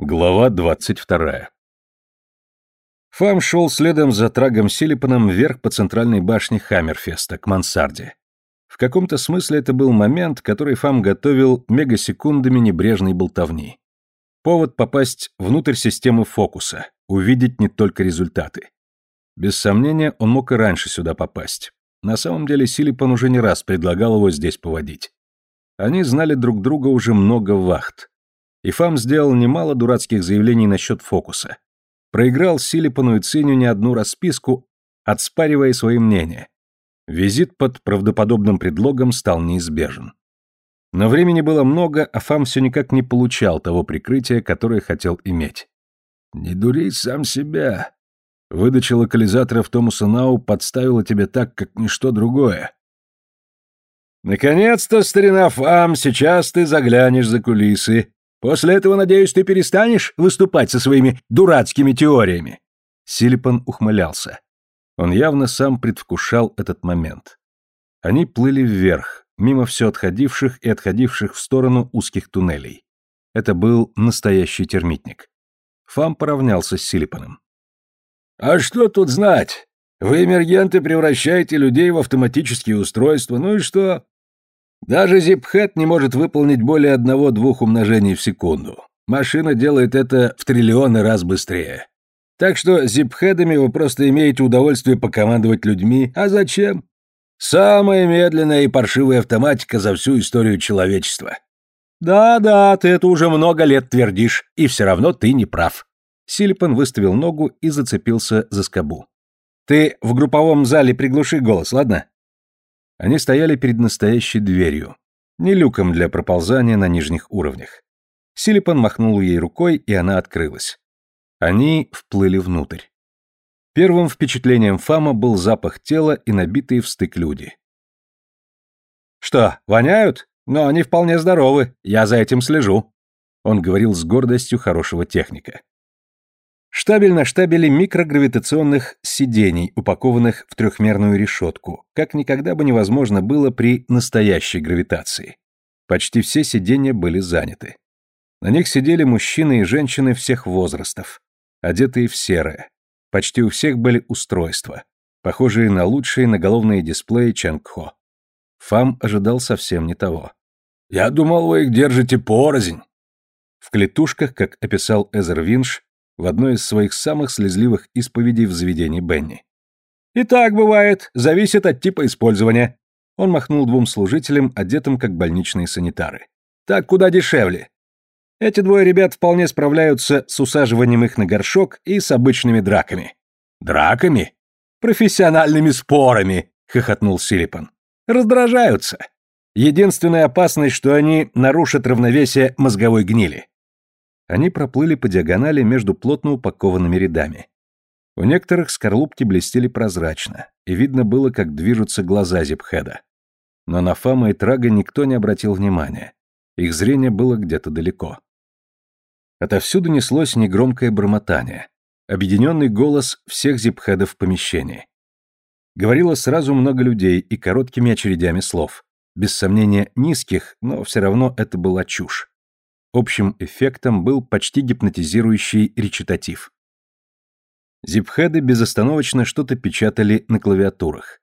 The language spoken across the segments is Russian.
Глава двадцать вторая. Фам шел следом за Трагом Силипаном вверх по центральной башне Хаммерфеста, к мансарде. В каком-то смысле это был момент, который Фам готовил мегасекундами небрежной болтовни. Повод попасть внутрь системы фокуса, увидеть не только результаты. Без сомнения, он мог и раньше сюда попасть. На самом деле Силипан уже не раз предлагал его здесь поводить. Они знали друг друга уже много вахт, и Фам сделал немало дурацких заявлений насчет фокуса. Проиграл Силипану и Циню не одну расписку, отспаривая свои мнения. Визит под правдоподобным предлогом стал неизбежен. Но времени было много, а Фам все никак не получал того прикрытия, которое хотел иметь. «Не дури сам себя. Выдача локализаторов Томаса Нау подставила тебя так, как ничто другое». «Наконец-то, старина Фам, сейчас ты заглянешь за кулисы», После этого, надеюсь, ты перестанешь выступать со своими дурацкими теориями. Силипан ухмылялся. Он явно сам предвкушал этот момент. Они плыли вверх, мимо все отходивших и отходивших в сторону узких туннелей. Это был настоящий термитник. Фам поравнялся с Силипаном. «А что тут знать? Вы, эмергенты, превращаете людей в автоматические устройства, ну и что? Даже зипхэт не может выполнить более одного-двух умножений в секунду. Машина делает это в триллионы раз быстрее. Так что зипхедами вы просто имеете удовольствие покомандовать людьми. А зачем? Самая медленная и паршивая автоматика за всю историю человечества. Да-да, ты это уже много лет твердишь, и все равно ты не прав. Силипан выставил ногу и зацепился за скобу. Ты в групповом зале приглуши голос, ладно? Они стояли перед настоящей дверью, не люком для проползания на нижних уровнях. Силипан махнул ей рукой, и она открылась. Они вплыли внутрь. Первым впечатлением Фама был запах тела и набитые в стык люди. «Что, воняют? Но они вполне здоровы, я за этим слежу», он говорил с гордостью хорошего техника. Штабель на штабеле микрогравитационных сидений, упакованных в трехмерную решетку, как никогда бы невозможно было при настоящей гравитации. Почти все сиденья были заняты. На них сидели мужчины и женщины всех возрастов, одетые в серое. Почти у всех были устройства, похожие на лучшие наголовные дисплеи Чангхо. Фам ожидал совсем не того. «Я думал, вы их держите порознь». В клетушках, как описал Эзер Винш, в одной из своих самых слезливых исповедей в заведении Бенни. «И так бывает, зависит от типа использования». Он махнул двум служителям, одетым как больничные санитары. «Так куда дешевле. Эти двое ребят вполне справляются с усаживанием их на горшок и с обычными драками». «Драками?» «Профессиональными спорами», — хохотнул Силипан. «Раздражаются. Единственная опасность, что они нарушат равновесие мозговой гнили. Они проплыли по диагонали между плотно упакованными рядами. У некоторых скорлупки блестели прозрачно, и видно было, как движутся глаза Зипхеда. Но на Фама и Трага никто не обратил внимания. Их зрение было где-то далеко. Отовсюду неслось негромкое бормотание. Объединенный голос всех зипхедов в помещении. Говорило сразу много людей и короткими очередями слов. Без сомнения, низких, но все равно это была чушь. Общим эффектом был почти гипнотизирующий речитатив. Зипхеды безостановочно что-то печатали на клавиатурах.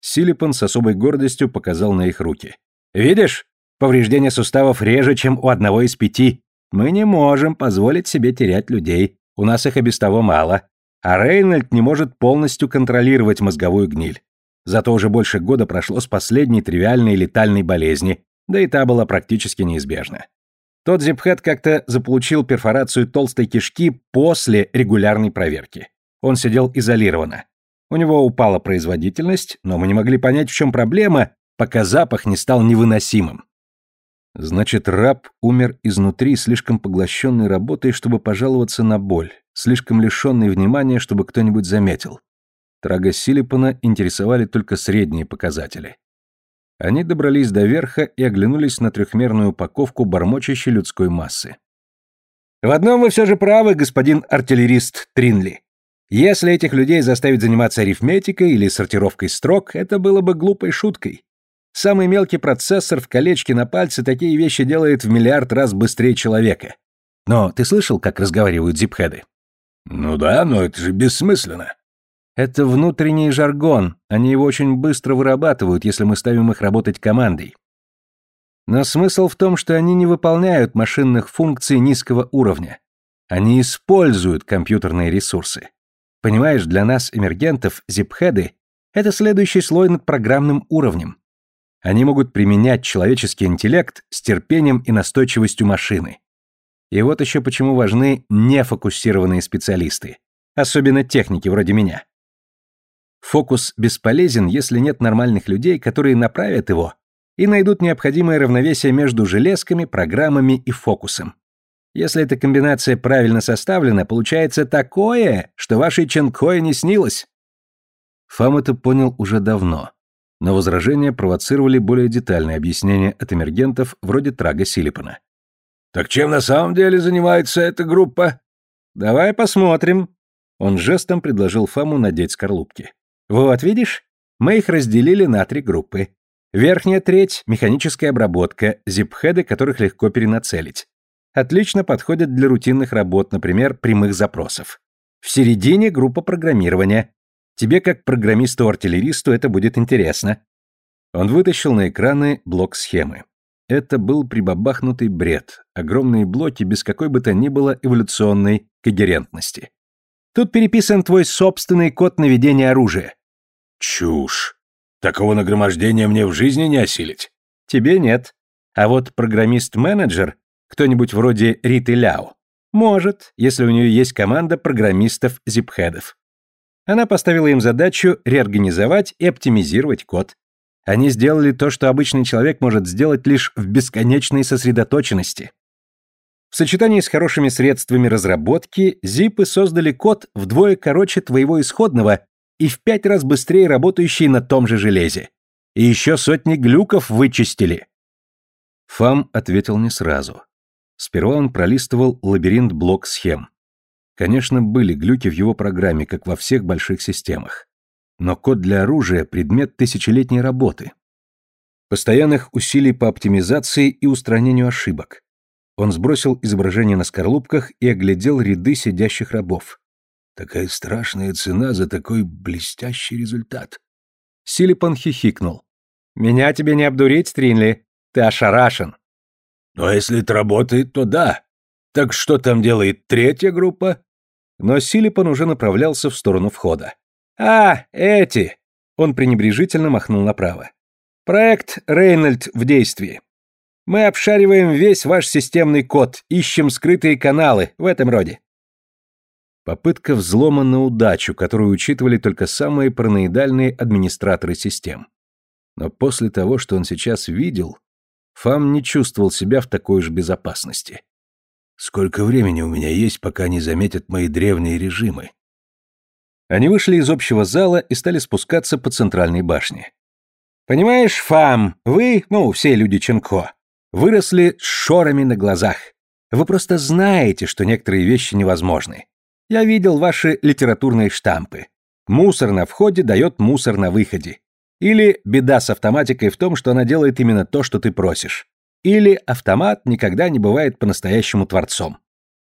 Силипан с особой гордостью показал на их руки. «Видишь? Повреждение суставов реже, чем у одного из пяти. Мы не можем позволить себе терять людей. У нас их и без того мало. А Рейнольд не может полностью контролировать мозговую гниль. Зато уже больше года прошло с последней тривиальной летальной болезни, да и та была практически неизбежна. Тот зипхед как-то заполучил перфорацию толстой кишки после регулярной проверки. Он сидел изолированно. У него упала производительность, но мы не могли понять, в чем проблема, пока запах не стал невыносимым. Значит, раб умер изнутри, слишком поглощенный работой, чтобы пожаловаться на боль, слишком лишенный внимания, чтобы кто-нибудь заметил. Трага Силипана интересовали только средние показатели. Они добрались до верха и оглянулись на трехмерную упаковку бормочащей людской массы. «В одном вы все же правы, господин артиллерист Тринли. Если этих людей заставить заниматься арифметикой или сортировкой строк, это было бы глупой шуткой. Самый мелкий процессор в колечке на пальце такие вещи делает в миллиард раз быстрее человека. Но ты слышал, как разговаривают зипхеды? Ну да, но это же бессмысленно. Это внутренний жаргон, они его очень быстро вырабатывают, если мы ставим их работать командой. Но смысл в том, что они не выполняют машинных функций низкого уровня. Они используют компьютерные ресурсы. Понимаешь, для нас, эмергентов, зипхеды — это следующий слой над программным уровнем. Они могут применять человеческий интеллект с терпением и настойчивостью машины. И вот еще почему важны нефокусированные специалисты, особенно техники вроде меня. Фокус бесполезен, если нет нормальных людей, которые направят его и найдут необходимое равновесие между железками, программами и фокусом. Если эта комбинация правильно составлена, получается такое, что вашей Ченкое не снилось. Фам это понял уже давно, но возражения провоцировали более детальные объяснения от эмергентов вроде Трага Силипана. Так чем на самом деле занимается эта группа? Давай посмотрим. Он жестом предложил Фаму надеть скорлупки. Вот видишь, мы их разделили на три группы. Верхняя треть — механическая обработка, зипхеды, которых легко перенацелить. Отлично подходят для рутинных работ, например, прямых запросов. В середине группа программирования. Тебе, как программисту-артиллеристу, это будет интересно. Он вытащил на экраны блок схемы. Это был прибабахнутый бред, огромные блоки без какой бы то ни было эволюционной когерентности. Тут переписан твой собственный код наведения оружия. Чушь. Такого нагромождения мне в жизни не осилить. Тебе нет. А вот программист-менеджер, кто-нибудь вроде Риты Ляо, может, если у нее есть команда программистов-зипхедов. Она поставила им задачу реорганизовать и оптимизировать код. Они сделали то, что обычный человек может сделать лишь в бесконечной сосредоточенности. В сочетании с хорошими средствами разработки, зипы создали код вдвое короче твоего исходного и в пять раз быстрее работающий на том же железе. И еще сотни глюков вычистили. Фам ответил не сразу. Сперва он пролистывал лабиринт блок схем. Конечно, были глюки в его программе, как во всех больших системах. Но код для оружия – предмет тысячелетней работы. Постоянных усилий по оптимизации и устранению ошибок. Он сбросил изображение на скорлупках и оглядел ряды сидящих рабов. Такая страшная цена за такой блестящий результат. Силипан хихикнул. «Меня тебе не обдурить, Стринли. Ты ошарашен». «Ну, а если это работает, то да. Так что там делает третья группа?» Но Силипан уже направлялся в сторону входа. «А, эти!» Он пренебрежительно махнул направо. «Проект Рейнольд в действии. Мы обшариваем весь ваш системный код, ищем скрытые каналы, в этом роде». Попытка взлома на удачу, которую учитывали только самые параноидальные администраторы систем. Но после того, что он сейчас видел, Фам не чувствовал себя в такой же безопасности. «Сколько времени у меня есть, пока не заметят мои древние режимы?» Они вышли из общего зала и стали спускаться по центральной башне. «Понимаешь, Фам, вы, ну, все люди Ченко, выросли с шорами на глазах. Вы просто знаете, что некоторые вещи невозможны. Я видел ваши литературные штампы. Мусор на входе дает мусор на выходе. Или беда с автоматикой в том, что она делает именно то, что ты просишь. Или автомат никогда не бывает по-настоящему творцом.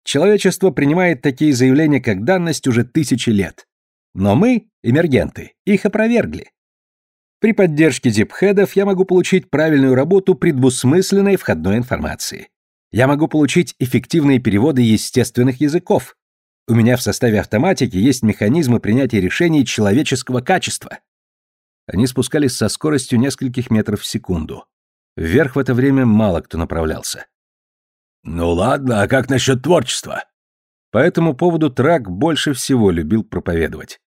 Человечество принимает такие заявления как данность уже тысячи лет. Но мы, эмергенты, их опровергли. При поддержке зипхедов я могу получить правильную работу предвусмысленной входной информации. Я могу получить эффективные переводы естественных языков. У меня в составе автоматики есть механизмы принятия решений человеческого качества. Они спускались со скоростью нескольких метров в секунду. Вверх в это время мало кто направлялся. «Ну ладно, а как насчет творчества?» По этому поводу Трак больше всего любил проповедовать.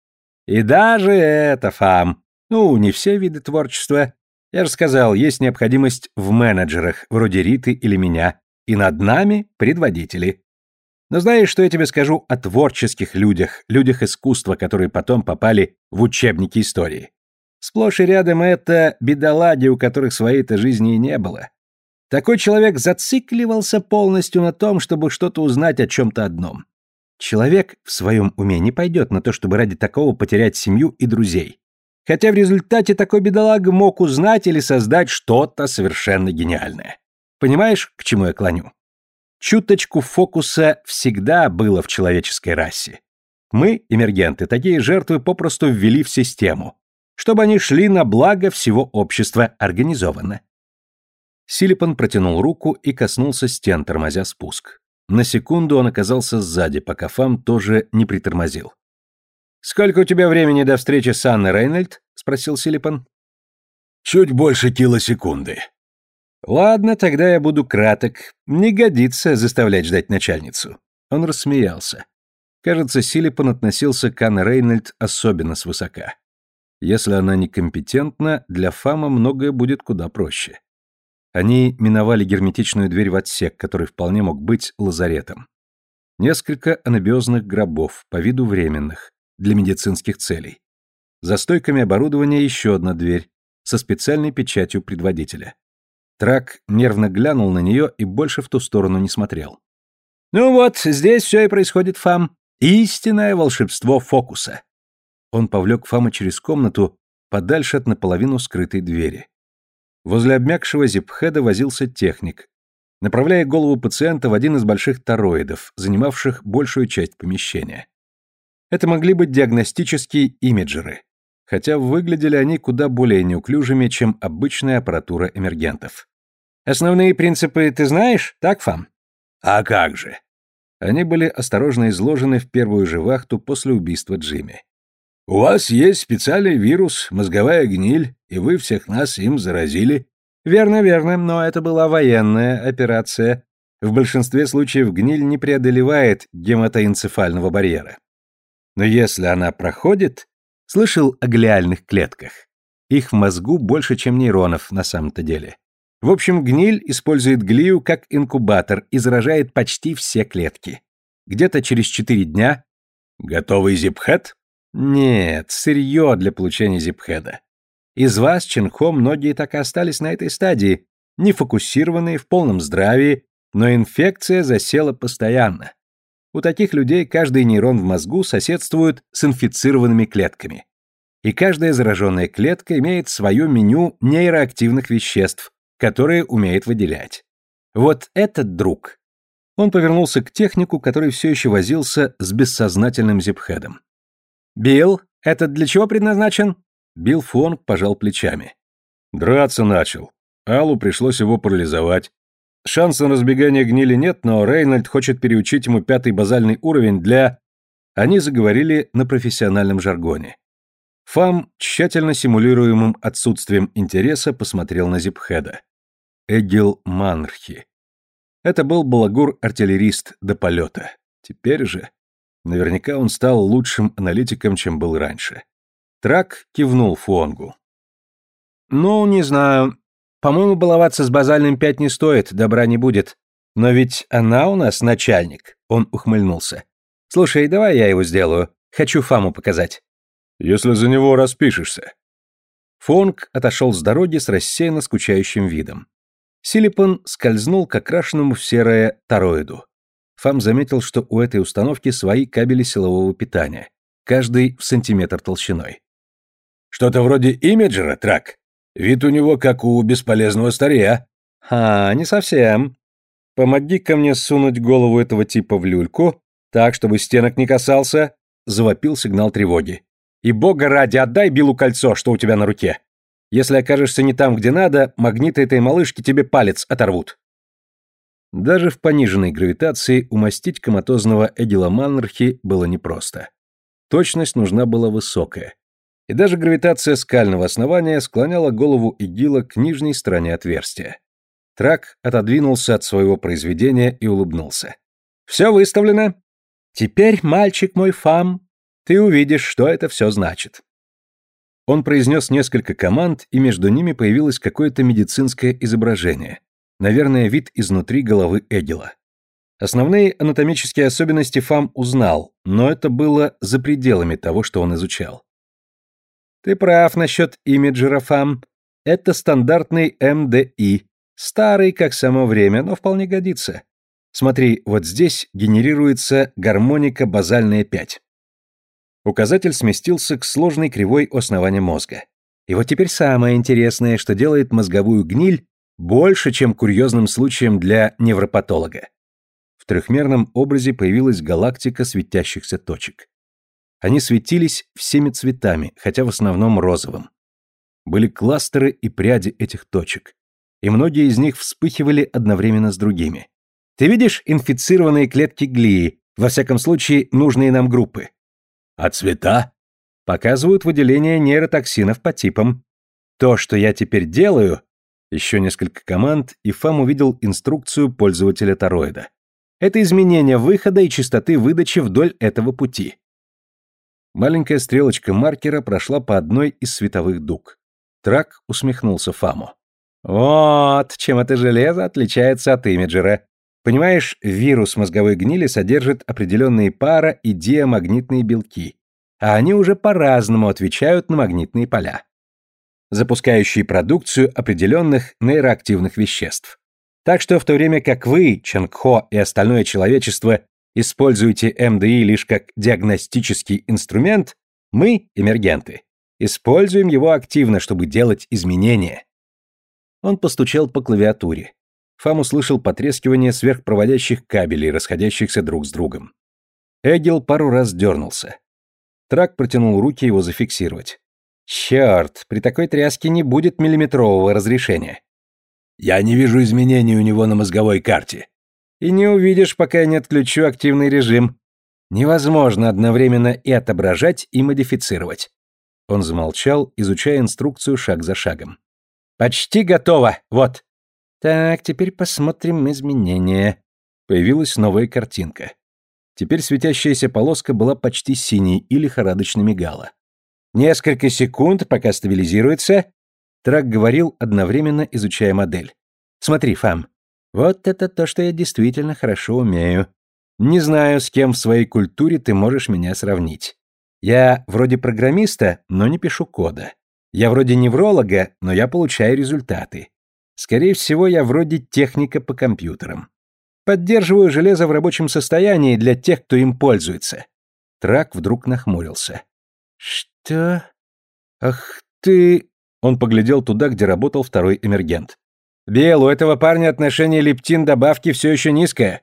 И даже это, Фам. Ну, не все виды творчества. Я же сказал, есть необходимость в менеджерах, вроде Риты или меня, и над нами предводители. Но знаешь, что я тебе скажу о творческих людях, людях искусства, которые потом попали в учебники истории? Сплошь и рядом это бедолаги, у которых своей-то жизни и не было. Такой человек зацикливался полностью на том, чтобы что-то узнать о чем-то одном. Человек в своем уме не пойдет на то, чтобы ради такого потерять семью и друзей. Хотя в результате такой бедолага мог узнать или создать что-то совершенно гениальное. Понимаешь, к чему я клоню? Чуточку фокуса всегда было в человеческой расе. Мы, эмергенты, такие жертвы попросту ввели в систему, чтобы они шли на благо всего общества организованно. Силипан протянул руку и коснулся стен, тормозя спуск. На секунду он оказался сзади, пока Фам тоже не притормозил. «Сколько у тебя времени до встречи с Анной Рейнольд?» — спросил Силипан. «Чуть больше килосекунды». «Ладно, тогда я буду краток. Не годится заставлять ждать начальницу». Он рассмеялся. Кажется, Силипан относился к Анне Рейнольд особенно свысока. Если она некомпетентна, для Фама многое будет куда проще. Они миновали герметичную дверь в отсек, который вполне мог быть лазаретом. Несколько анабиозных гробов, по виду временных, для медицинских целей. За стойками оборудования еще одна дверь, со специальной печатью предводителя. Трак нервно глянул на нее и больше в ту сторону не смотрел. «Ну вот, здесь все и происходит, Фам. Истинное волшебство фокуса». Он повлек Фама через комнату, подальше от наполовину скрытой двери. Возле обмякшего зипхеда возился техник, направляя голову пациента в один из больших тороидов, занимавших большую часть помещения. Это могли быть диагностические имиджеры, хотя выглядели они куда более неуклюжими, чем обычная аппаратура эмергентов. «Основные принципы ты знаешь, так, Фам?» «А как же?» Они были осторожно изложены в первую же вахту после убийства Джимми. У вас есть специальный вирус, мозговая гниль, и вы всех нас им заразили. Верно, верно, но это была военная операция. В большинстве случаев гниль не преодолевает гематоэнцефального барьера. Но если она проходит, слышал о глиальных клетках. Их в мозгу больше, чем нейронов на самом-то деле. В общем, гниль использует глию как инкубатор и заражает почти все клетки. Где-то через 4 дня... Готовый зипхет? Нет, сырье для получения зипхеда. Из вас, Ченхо, многие так и остались на этой стадии, нефокусированные, в полном здравии, но инфекция засела постоянно. У таких людей каждый нейрон в мозгу соседствует с инфицированными клетками. И каждая зараженная клетка имеет свое меню нейроактивных веществ, которые умеет выделять. Вот этот друг. Он повернулся к технику, который все еще возился с бессознательным зипхедом. «Билл, этот для чего предназначен?» Билл Фонг пожал плечами. «Драться начал. Аллу пришлось его парализовать. Шанса на разбегание гнили нет, но Рейнольд хочет переучить ему пятый базальный уровень для...» Они заговорили на профессиональном жаргоне. Фам, тщательно симулируемым отсутствием интереса, посмотрел на Зипхеда. Эгил Манрхи. Это был балагур-артиллерист до полета. Теперь же... Наверняка он стал лучшим аналитиком, чем был раньше. Трак кивнул Фуонгу. «Ну, не знаю. По-моему, баловаться с базальным пять не стоит, добра не будет. Но ведь она у нас начальник», — он ухмыльнулся. «Слушай, давай я его сделаю. Хочу Фаму показать». «Если за него распишешься». Фонг отошел с дороги с рассеянно скучающим видом. Силипон скользнул к окрашенному в серое тороиду. Фам заметил, что у этой установки свои кабели силового питания, каждый в сантиметр толщиной. «Что-то вроде имиджера, Трак. Вид у него как у бесполезного старья». «А, не совсем. Помоги-ка мне сунуть голову этого типа в люльку, так, чтобы стенок не касался», — завопил сигнал тревоги. «И бога ради, отдай Биллу кольцо, что у тебя на руке. Если окажешься не там, где надо, магниты этой малышки тебе палец оторвут». Даже в пониженной гравитации умастить коматозного Эдила Маннерхи было непросто. Точность нужна была высокая. И даже гравитация скального основания склоняла голову Игила к нижней стороне отверстия. Трак отодвинулся от своего произведения и улыбнулся. «Все выставлено. Теперь, мальчик мой Фам, ты увидишь, что это все значит». Он произнес несколько команд, и между ними появилось какое-то медицинское изображение. Наверное, вид изнутри головы Эгила. Основные анатомические особенности Фам узнал, но это было за пределами того, что он изучал. Ты прав насчет имиджера Фам. Это стандартный МДИ. Старый, как само время, но вполне годится. Смотри, вот здесь генерируется гармоника базальная 5. Указатель сместился к сложной кривой основания мозга. И вот теперь самое интересное, что делает мозговую гниль больше, чем курьезным случаем для невропатолога. трехмерном образе появилась галактика светящихся точек. Они светились всеми цветами, хотя в основном розовым. Были кластеры и пряди этих точек, и многие из них вспыхивали одновременно с другими. Ты видишь инфицированные клетки глии, во всяком случае, нужные нам группы? А цвета? Показывают выделение нейротоксинов по типам. То, что я теперь делаю... Еще несколько команд, и Фам увидел инструкцию пользователя тороида. Это изменение выхода и частоты выдачи вдоль этого пути. Маленькая стрелочка маркера прошла по одной из световых дуг. Трак усмехнулся Фаму. «Вот, чем это железо отличается от имиджера. Понимаешь, вирус мозговой гнили содержит определенные пара- и диамагнитные белки, а они уже по-разному отвечают на магнитные поля, запускающие продукцию определенных нейроактивных веществ. Так что в то время как вы, Чангхо и остальное человечество используете МДИ лишь как диагностический инструмент, мы, эмергенты, используем его активно, чтобы делать изменения. Он постучал по клавиатуре. Фам услышал потрескивание сверхпроводящих кабелей, расходящихся друг с другом. Эгил пару раз дернулся. Трак протянул руки его зафиксировать. Черт, при такой тряске не будет миллиметрового разрешения. Я не вижу изменений у него на мозговой карте. И не увидишь, пока я не отключу активный режим. Невозможно одновременно и отображать, и модифицировать. Он замолчал, изучая инструкцию шаг за шагом. Почти готово. Вот. Так, теперь посмотрим изменения. Появилась новая картинка. Теперь светящаяся полоска была почти синей и лихорадочно мигала. Несколько секунд, пока стабилизируется. Трак говорил, одновременно изучая модель. Смотри, Фам, вот это то, что я действительно хорошо умею. Не знаю, с кем в своей культуре ты можешь меня сравнить. Я вроде программиста, но не пишу кода. Я вроде невролога, но я получаю результаты. Скорее всего, я вроде техника по компьютерам. Поддерживаю железо в рабочем состоянии для тех, кто им пользуется. Трак вдруг нахмурился. Что? Ах ты... Он поглядел туда, где работал второй эмергент. Бел, у этого парня отношение лептин-добавки все еще низкое.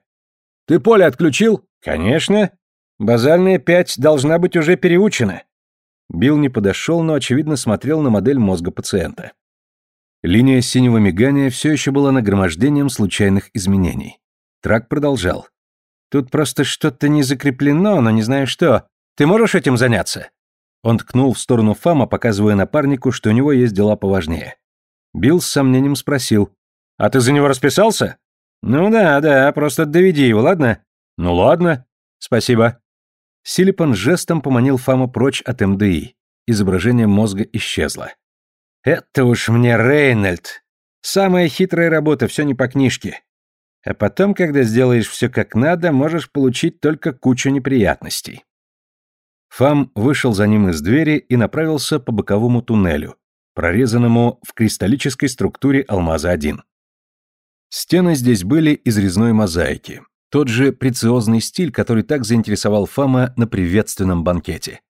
Ты поле отключил? Конечно. Базальная 5 должна быть уже переучена. Билл не подошел, но, очевидно, смотрел на модель мозга пациента. Линия синего мигания все еще была нагромождением случайных изменений. Трак продолжал. «Тут просто что-то не закреплено, но не знаю что. Ты можешь этим заняться?» Он ткнул в сторону Фама, показывая напарнику, что у него есть дела поважнее. Билл с сомнением спросил. «А ты за него расписался?» «Ну да, да, просто доведи его, ладно?» «Ну ладно. Спасибо». Силипан жестом поманил Фама прочь от МДИ. Изображение мозга исчезло. Это уж мне Рейнольд. Самая хитрая работа, все не по книжке. А потом, когда сделаешь все как надо, можешь получить только кучу неприятностей. Фам вышел за ним из двери и направился по боковому туннелю, прорезанному в кристаллической структуре алмаза-1. Стены здесь были из резной мозаики, тот же прециозный стиль, который так заинтересовал Фама на приветственном банкете.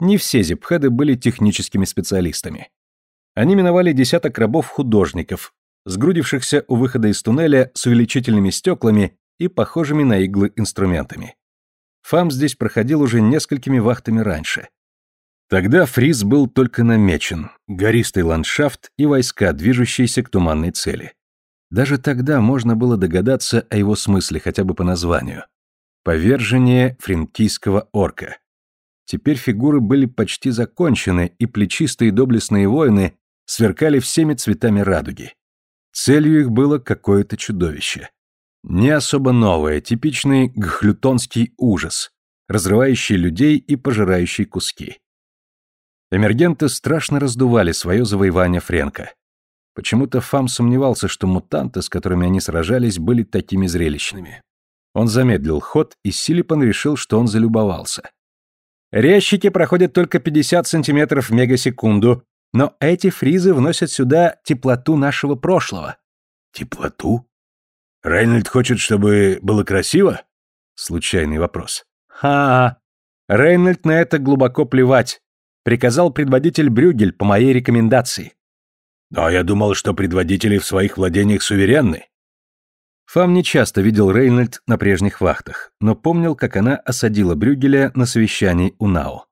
Не все зипхеды были техническими специалистами. Они миновали десяток рабов-художников, сгрудившихся у выхода из туннеля с увеличительными стеклами и похожими на иглы инструментами. Фам здесь проходил уже несколькими вахтами раньше. Тогда фриз был только намечен, гористый ландшафт и войска, движущиеся к туманной цели. Даже тогда можно было догадаться о его смысле хотя бы по названию. Повержение фринкийского орка. Теперь фигуры были почти закончены, и плечистые доблестные воины сверкали всеми цветами радуги. Целью их было какое-то чудовище. Не особо новое, типичный гхлютонский ужас, разрывающий людей и пожирающий куски. Эмергенты страшно раздували свое завоевание Френка. Почему-то Фам сомневался, что мутанты, с которыми они сражались, были такими зрелищными. Он замедлил ход, и Силипан решил, что он залюбовался. Резчики проходят только 50 сантиметров в мегасекунду, но эти фризы вносят сюда теплоту нашего прошлого. Теплоту? Рейнольд хочет, чтобы было красиво? Случайный вопрос. Ха, Рейнольд на это глубоко плевать. Приказал предводитель Брюгель по моей рекомендации. Но я думал, что предводители в своих владениях суверенны. Фам не часто видел Рейнольд на прежних вахтах, но помнил, как она осадила Брюгеля на совещании у Нау.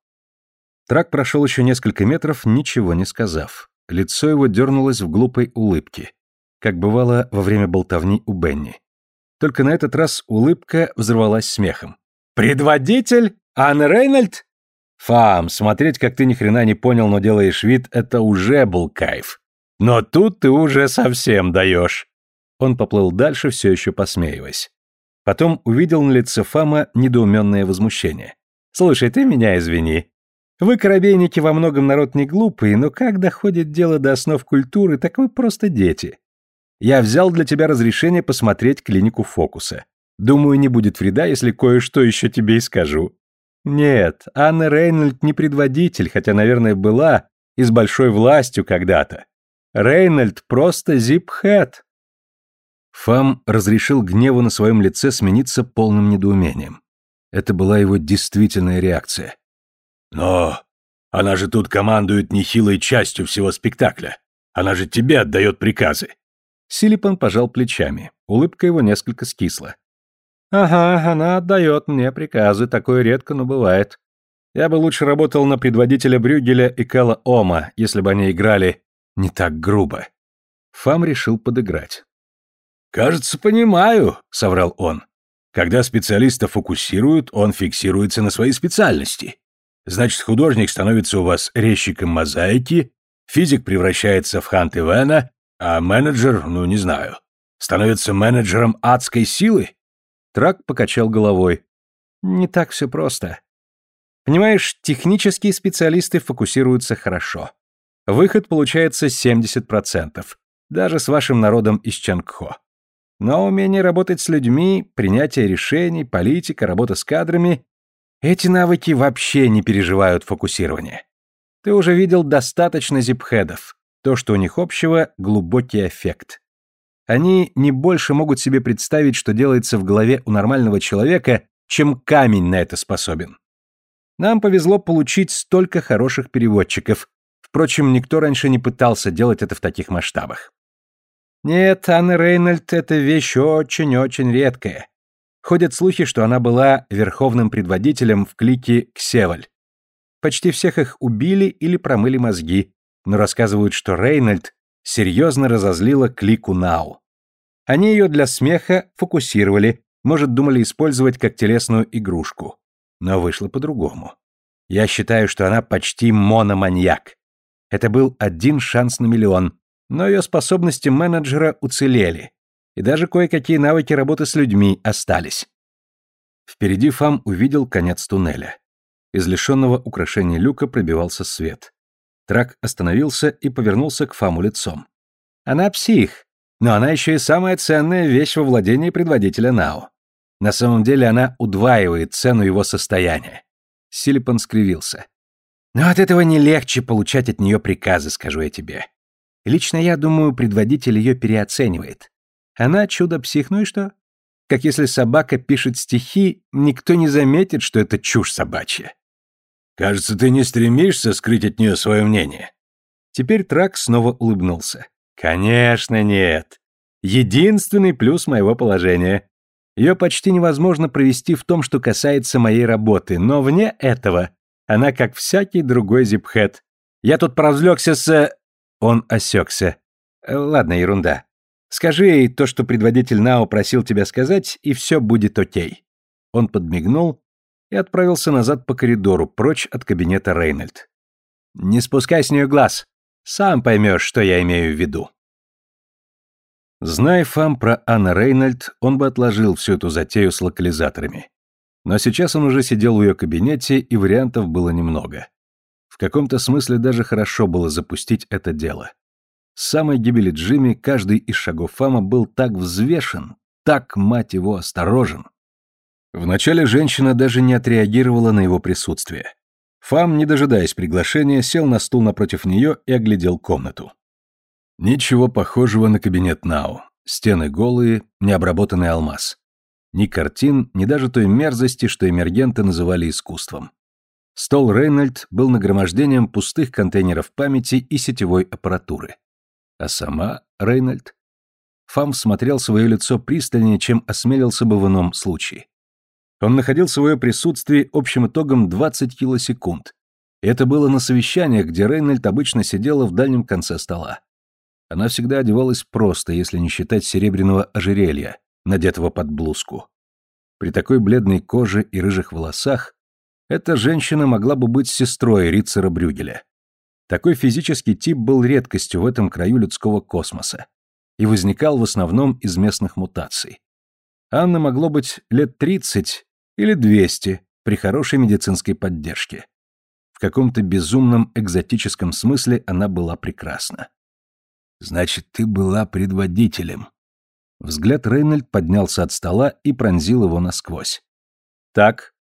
Трак прошел еще несколько метров, ничего не сказав. Лицо его дернулось в глупой улыбке, как бывало во время болтовни у Бенни. Только на этот раз улыбка взорвалась смехом. «Предводитель? Анна Рейнольд?» «Фам, смотреть, как ты ни хрена не понял, но делаешь вид, это уже был кайф. Но тут ты уже совсем даешь». Он поплыл дальше, все еще посмеиваясь. Потом увидел на лице Фама недоуменное возмущение. «Слушай, ты меня извини. Вы, корабейники, во многом народ не глупый, но как доходит дело до основ культуры, так вы просто дети. Я взял для тебя разрешение посмотреть клинику фокуса. Думаю, не будет вреда, если кое-что еще тебе и скажу. Нет, Анна Рейнольд не предводитель, хотя, наверное, была и с большой властью когда-то. Рейнольд просто зипхэт. Фам разрешил гневу на своем лице смениться полным недоумением. Это была его действительная реакция. «Но она же тут командует нехилой частью всего спектакля. Она же тебе отдает приказы». Силипан пожал плечами. Улыбка его несколько скисла. «Ага, она отдает мне приказы, такое редко, но бывает. Я бы лучше работал на предводителя Брюгеля и Кала Ома, если бы они играли не так грубо». Фам решил подыграть. «Кажется, понимаю», — соврал он. «Когда специалиста фокусируют, он фиксируется на своей специальности. Значит, художник становится у вас резчиком мозаики, физик превращается в Хант Ивена, а менеджер, ну не знаю, становится менеджером адской силы? Трак покачал головой. Не так все просто. Понимаешь, технические специалисты фокусируются хорошо. Выход получается 70%, даже с вашим народом из Чангхо. Но умение работать с людьми, принятие решений, политика, работа с кадрами эти навыки вообще не переживают фокусирование. Ты уже видел достаточно зипхедов. То, что у них общего – глубокий эффект. Они не больше могут себе представить, что делается в голове у нормального человека, чем камень на это способен. Нам повезло получить столько хороших переводчиков. Впрочем, никто раньше не пытался делать это в таких масштабах. Нет, Анна Рейнольд – это вещь очень-очень редкая. Ходят слухи, что она была верховным предводителем в клике Ксеваль. Почти всех их убили или промыли мозги, но рассказывают, что Рейнольд серьезно разозлила клику Нау. Они ее для смеха фокусировали, может, думали использовать как телесную игрушку. Но вышло по-другому. Я считаю, что она почти мономаньяк. Это был один шанс на миллион, но ее способности менеджера уцелели и даже кое-какие навыки работы с людьми остались. Впереди Фам увидел конец туннеля. Из лишенного украшения люка пробивался свет. Трак остановился и повернулся к Фаму лицом. Она псих, но она еще и самая ценная вещь во владении предводителя Нао. На самом деле она удваивает цену его состояния. Силипан скривился. Но от этого не легче получать от нее приказы, скажу я тебе. Лично я думаю, предводитель ее переоценивает. Она чудо-псих, ну и что? Как если собака пишет стихи, никто не заметит, что это чушь собачья. Кажется, ты не стремишься скрыть от нее свое мнение. Теперь Трак снова улыбнулся. Конечно, нет. Единственный плюс моего положения. Ее почти невозможно провести в том, что касается моей работы, но вне этого она как всякий другой зипхэт. Я тут поразлегся с... Он осекся. Ладно, ерунда. Скажи ей то, что предводитель Нао просил тебя сказать, и все будет окей». Он подмигнул и отправился назад по коридору, прочь от кабинета Рейнольд. «Не спускай с нее глаз. Сам поймешь, что я имею в виду». Зная Фам про Анна Рейнольд, он бы отложил всю эту затею с локализаторами. Но сейчас он уже сидел в ее кабинете, и вариантов было немного. В каком-то смысле даже хорошо было запустить это дело. С самой гибели Джимми каждый из шагов Фама был так взвешен, так, мать его, осторожен. Вначале женщина даже не отреагировала на его присутствие. Фам, не дожидаясь приглашения, сел на стул напротив нее и оглядел комнату. Ничего похожего на кабинет Нау. Стены голые, необработанный алмаз. Ни картин, ни даже той мерзости, что эмергенты называли искусством. Стол Рейнольд был нагромождением пустых контейнеров памяти и сетевой аппаратуры. А сама Рейнольд? Фам смотрел свое лицо пристальнее, чем осмелился бы в ином случае. Он находил свое присутствие общим итогом 20 килосекунд. Это было на совещаниях, где Рейнольд обычно сидела в дальнем конце стола. Она всегда одевалась просто, если не считать серебряного ожерелья, надетого под блузку. При такой бледной коже и рыжих волосах эта женщина могла бы быть сестрой Рицера Брюгеля. Такой физический тип был редкостью в этом краю людского космоса и возникал в основном из местных мутаций. Анна могло быть лет 30 или 200 при хорошей медицинской поддержке. В каком-то безумном экзотическом смысле она была прекрасна. «Значит, ты была предводителем». Взгляд Рейнольд поднялся от стола и пронзил его насквозь. «Так,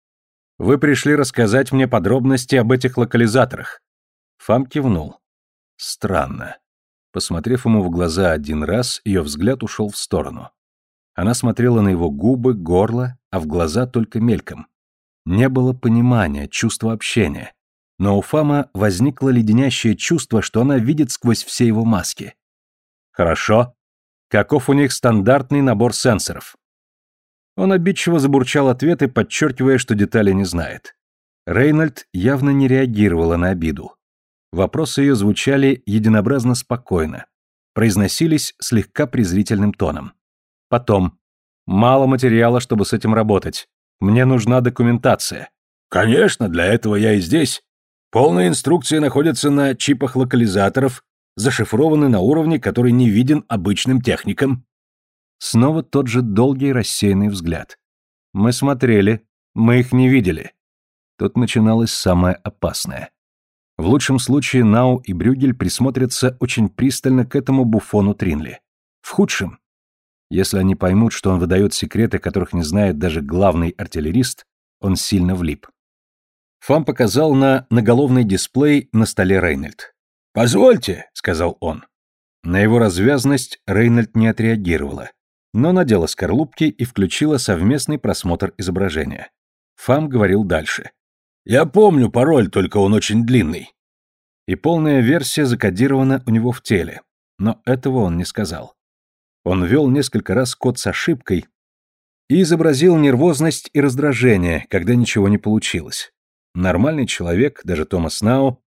вы пришли рассказать мне подробности об этих локализаторах. Фам кивнул. Странно. Посмотрев ему в глаза один раз, ее взгляд ушел в сторону. Она смотрела на его губы, горло, а в глаза только мельком. Не было понимания, чувства общения. Но у Фама возникло леденящее чувство, что она видит сквозь все его маски. Хорошо. Каков у них стандартный набор сенсоров? Он обидчиво забурчал ответы, подчеркивая, что детали не знает. Рейнольд явно не реагировала на обиду. Вопросы ее звучали единообразно спокойно, произносились слегка презрительным тоном. Потом. Мало материала, чтобы с этим работать. Мне нужна документация. Конечно, для этого я и здесь. Полная инструкция находится на чипах локализаторов, зашифрованы на уровне, который не виден обычным техникам. Снова тот же долгий рассеянный взгляд. Мы смотрели, мы их не видели. Тут начиналось самое опасное. В лучшем случае Нау и Брюгель присмотрятся очень пристально к этому буфону Тринли. В худшем, если они поймут, что он выдает секреты, которых не знает даже главный артиллерист, он сильно влип. Фам показал на наголовный дисплей на столе Рейнольд. «Позвольте», — сказал он. На его развязность Рейнольд не отреагировала, но надела скорлупки и включила совместный просмотр изображения. Фам говорил дальше. Я помню пароль, только он очень длинный. И полная версия закодирована у него в теле, но этого он не сказал. Он ввел несколько раз код с ошибкой и изобразил нервозность и раздражение, когда ничего не получилось. Нормальный человек, даже Томас Нау,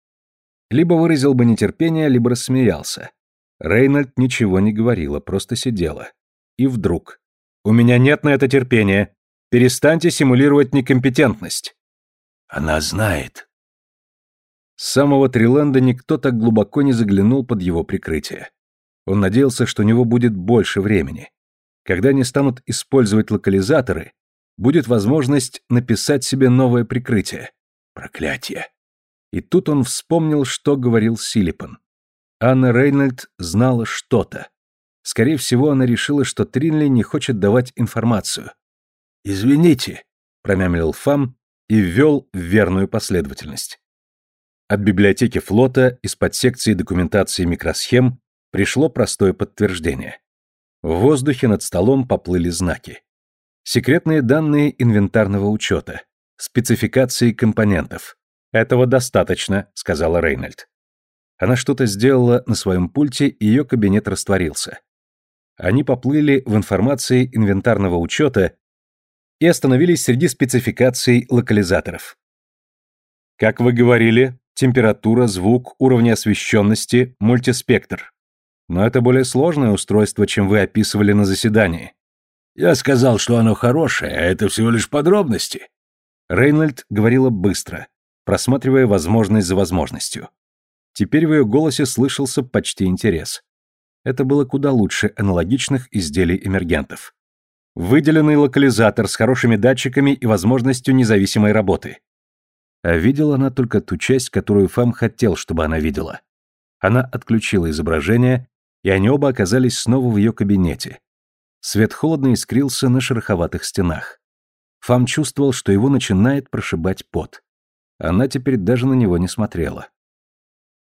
либо выразил бы нетерпение, либо рассмеялся. Рейнольд ничего не говорила, просто сидела. И вдруг. «У меня нет на это терпения. Перестаньте симулировать некомпетентность. Она знает. С самого Триленда никто так глубоко не заглянул под его прикрытие. Он надеялся, что у него будет больше времени. Когда они станут использовать локализаторы, будет возможность написать себе новое прикрытие. Проклятие. И тут он вспомнил, что говорил Силипан. Анна Рейнольд знала что-то. Скорее всего, она решила, что Тринли не хочет давать информацию. «Извините», — промямлил Фам, и ввел верную последовательность. От библиотеки флота из-под секции документации микросхем пришло простое подтверждение. В воздухе над столом поплыли знаки. Секретные данные инвентарного учета, спецификации компонентов. «Этого достаточно», — сказала Рейнольд. Она что-то сделала на своем пульте, и ее кабинет растворился. Они поплыли в информации инвентарного учета и остановились среди спецификаций локализаторов. Как вы говорили, температура, звук, уровень освещенности, мультиспектр. Но это более сложное устройство, чем вы описывали на заседании. Я сказал, что оно хорошее, а это всего лишь подробности. Рейнольд говорила быстро, просматривая возможность за возможностью. Теперь в ее голосе слышался почти интерес. Это было куда лучше аналогичных изделий эмергентов. Выделенный локализатор с хорошими датчиками и возможностью независимой работы. А видела она только ту часть, которую Фам хотел, чтобы она видела. Она отключила изображение, и они оба оказались снова в ее кабинете. Свет холодно искрился на шероховатых стенах. Фам чувствовал, что его начинает прошибать пот. Она теперь даже на него не смотрела.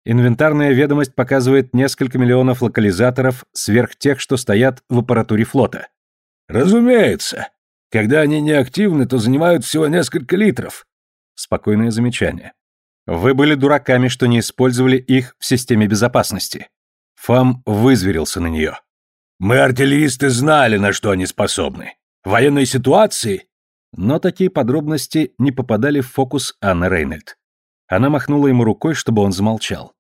Инвентарная ведомость показывает несколько миллионов локализаторов сверх тех, что стоят в аппаратуре флота. Разумеется. Когда они неактивны, то занимают всего несколько литров. Спокойное замечание. Вы были дураками, что не использовали их в системе безопасности. Фам вызверился на нее. Мы, артиллеристы, знали, на что они способны. В военной ситуации... Но такие подробности не попадали в фокус Анны Рейнольд. Она махнула ему рукой, чтобы он замолчал.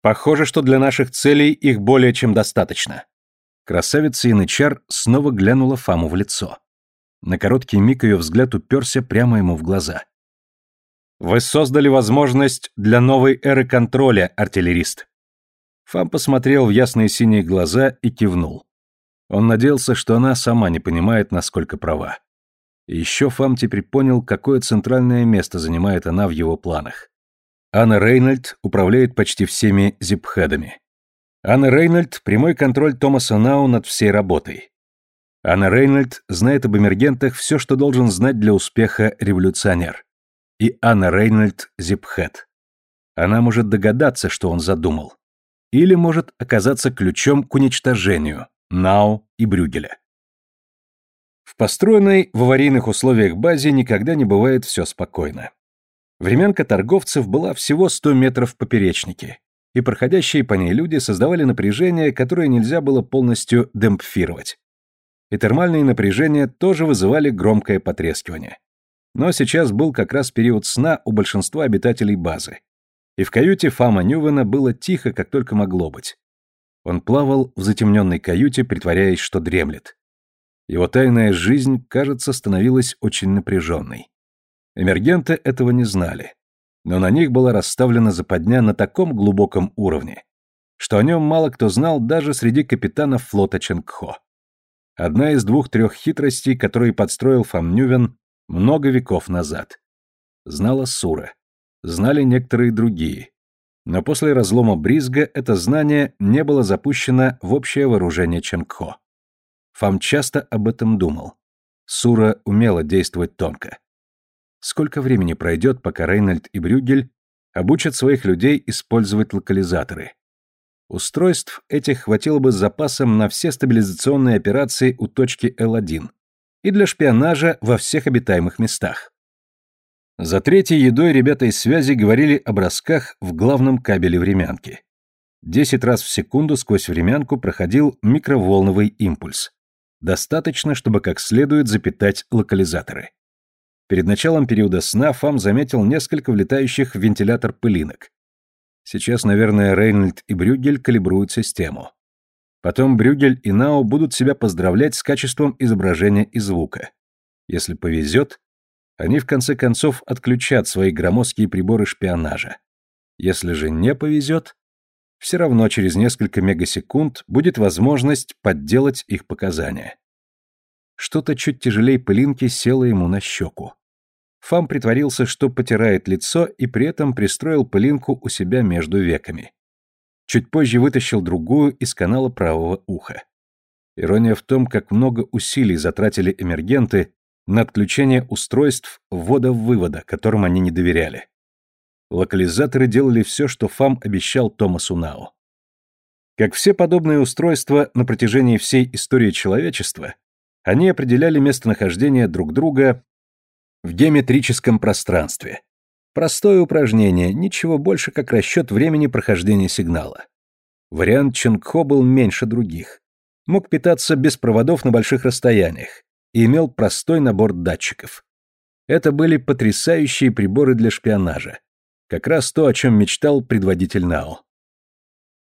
Похоже, что для наших целей их более чем достаточно. Красавица Янычар снова глянула Фаму в лицо. На короткий миг ее взгляд уперся прямо ему в глаза. «Вы создали возможность для новой эры контроля, артиллерист». Фам посмотрел в ясные синие глаза и кивнул. Он надеялся, что она сама не понимает, насколько права. И еще Фам теперь понял, какое центральное место занимает она в его планах. Анна Рейнольд управляет почти всеми зипхедами. Анна Рейнольд – прямой контроль Томаса Нау над всей работой. Анна Рейнольд знает об эмергентах все, что должен знать для успеха революционер. И Анна Рейнольд – зипхед. Она может догадаться, что он задумал. Или может оказаться ключом к уничтожению Нау и Брюгеля. В построенной в аварийных условиях базе никогда не бывает все спокойно. Временка торговцев была всего 100 метров в поперечнике, и проходящие по ней люди создавали напряжение, которое нельзя было полностью демпфировать. И термальные напряжения тоже вызывали громкое потрескивание. Но сейчас был как раз период сна у большинства обитателей базы. И в каюте Фама Нювена было тихо, как только могло быть. Он плавал в затемненной каюте, притворяясь, что дремлет. Его тайная жизнь, кажется, становилась очень напряженной. Эмергенты этого не знали, но на них была расставлена западня на таком глубоком уровне, что о нем мало кто знал даже среди капитанов флота Ченгхо. Одна из двух-трех хитростей, которые подстроил Фам Нювен много веков назад. Знала Сура. Знали некоторые другие. Но после разлома Бризга это знание не было запущено в общее вооружение Ченгхо. Фам часто об этом думал. Сура умела действовать тонко. Сколько времени пройдет, пока Рейнольд и Брюгель обучат своих людей использовать локализаторы? Устройств этих хватило бы с запасом на все стабилизационные операции у точки Л1 и для шпионажа во всех обитаемых местах. За третьей едой ребята из связи говорили о бросках в главном кабеле времянки. Десять раз в секунду сквозь времянку проходил микроволновый импульс. Достаточно, чтобы как следует запитать локализаторы. Перед началом периода сна Фам заметил несколько влетающих в вентилятор пылинок. Сейчас, наверное, Рейнольд и Брюгель калибруют систему. Потом Брюгель и Нао будут себя поздравлять с качеством изображения и звука. Если повезет, они в конце концов отключат свои громоздкие приборы шпионажа. Если же не повезет, все равно через несколько мегасекунд будет возможность подделать их показания. Что-то чуть тяжелее пылинки село ему на щеку. Фам притворился, что потирает лицо и при этом пристроил пылинку у себя между веками. Чуть позже вытащил другую из канала правого уха. Ирония в том, как много усилий затратили эмергенты на отключение устройств ввода-вывода, которым они не доверяли. Локализаторы делали все, что Фам обещал Томасу Нау. Как все подобные устройства на протяжении всей истории человечества, они определяли местонахождение друг друга в геометрическом пространстве. Простое упражнение, ничего больше, как расчет времени прохождения сигнала. Вариант Ченгхо был меньше других. Мог питаться без проводов на больших расстояниях и имел простой набор датчиков. Это были потрясающие приборы для шпионажа. Как раз то, о чем мечтал предводитель НАО.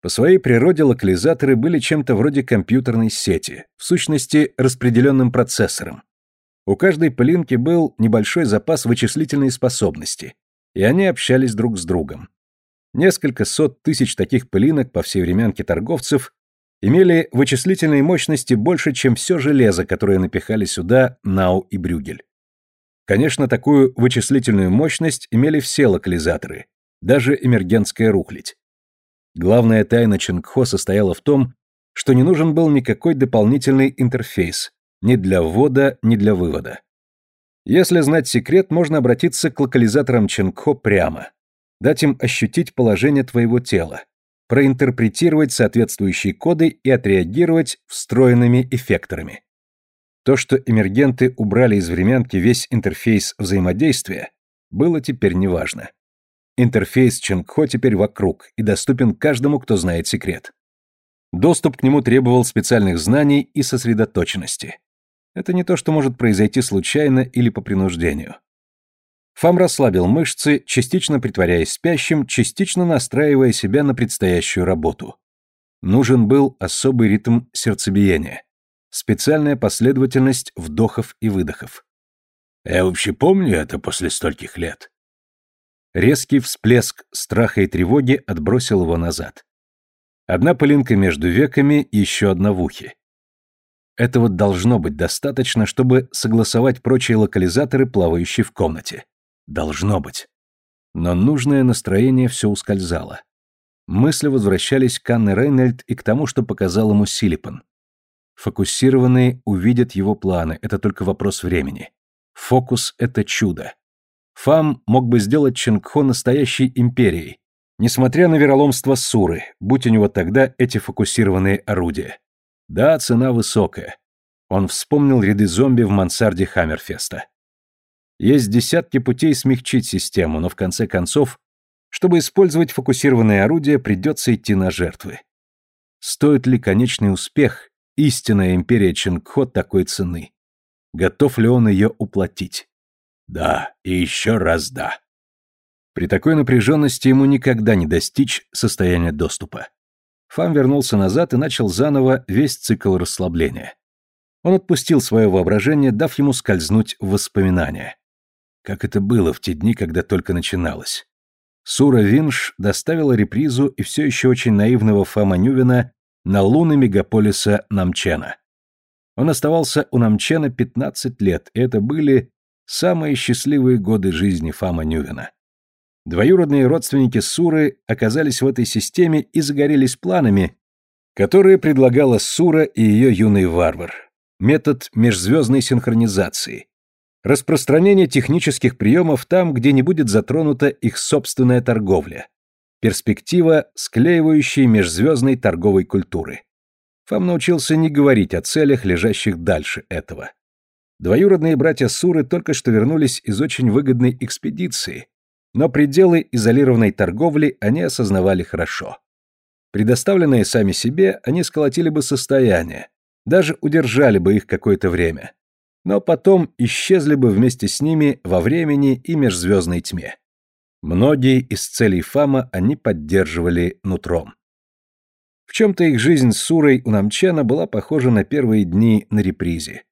По своей природе локализаторы были чем-то вроде компьютерной сети, в сущности, распределенным процессором. У каждой пылинки был небольшой запас вычислительной способности, и они общались друг с другом. Несколько сот тысяч таких пылинок по всей временке торговцев имели вычислительные мощности больше, чем все железо, которое напихали сюда Нау и Брюгель. Конечно, такую вычислительную мощность имели все локализаторы, даже эмергентская рухлядь. Главная тайна Ченгхо состояла в том, что не нужен был никакой дополнительный интерфейс, ни для ввода, ни для вывода. Если знать секрет, можно обратиться к локализаторам Ченгхо прямо, дать им ощутить положение твоего тела, проинтерпретировать соответствующие коды и отреагировать встроенными эффекторами. То, что эмергенты убрали из временки весь интерфейс взаимодействия, было теперь неважно. Интерфейс Ченгхо теперь вокруг и доступен каждому, кто знает секрет. Доступ к нему требовал специальных знаний и сосредоточенности. Это не то, что может произойти случайно или по принуждению. Фам расслабил мышцы, частично притворяясь спящим, частично настраивая себя на предстоящую работу. Нужен был особый ритм сердцебиения, специальная последовательность вдохов и выдохов. Я вообще помню это после стольких лет. Резкий всплеск страха и тревоги отбросил его назад. Одна пылинка между веками, еще одна в ухе. Этого должно быть достаточно, чтобы согласовать прочие локализаторы, плавающие в комнате. Должно быть. Но нужное настроение все ускользало. Мысли возвращались к Анне Рейнольд и к тому, что показал ему Силипан. Фокусированные увидят его планы, это только вопрос времени. Фокус — это чудо. Фам мог бы сделать Чингхо настоящей империей, несмотря на вероломство Суры, будь у него тогда эти фокусированные орудия. Да, цена высокая. Он вспомнил ряды зомби в мансарде Хаммерфеста. Есть десятки путей смягчить систему, но в конце концов, чтобы использовать фокусированные орудия, придется идти на жертвы. Стоит ли конечный успех, истинная империя Чингхо такой цены? Готов ли он ее уплатить? Да, и еще раз да. При такой напряженности ему никогда не достичь состояния доступа. Фам вернулся назад и начал заново весь цикл расслабления. Он отпустил свое воображение, дав ему скользнуть в воспоминания. Как это было в те дни, когда только начиналось. Сура Винш доставила репризу и все еще очень наивного Фама Нювина на луны мегаполиса Намчена. Он оставался у Намчена 15 лет, и это были самые счастливые годы жизни Фама Нювина. Двоюродные родственники Суры оказались в этой системе и загорелись планами, которые предлагала Сура и ее юный варвар. Метод межзвездной синхронизации. Распространение технических приемов там, где не будет затронута их собственная торговля. Перспектива склеивающей межзвездной торговой культуры. Фам научился не говорить о целях, лежащих дальше этого. Двоюродные братья Суры только что вернулись из очень выгодной экспедиции, но пределы изолированной торговли они осознавали хорошо. Предоставленные сами себе, они сколотили бы состояние, даже удержали бы их какое-то время. Но потом исчезли бы вместе с ними во времени и межзвездной тьме. Многие из целей Фама они поддерживали нутром. В чем-то их жизнь с Сурой у Намчана была похожа на первые дни на репризе.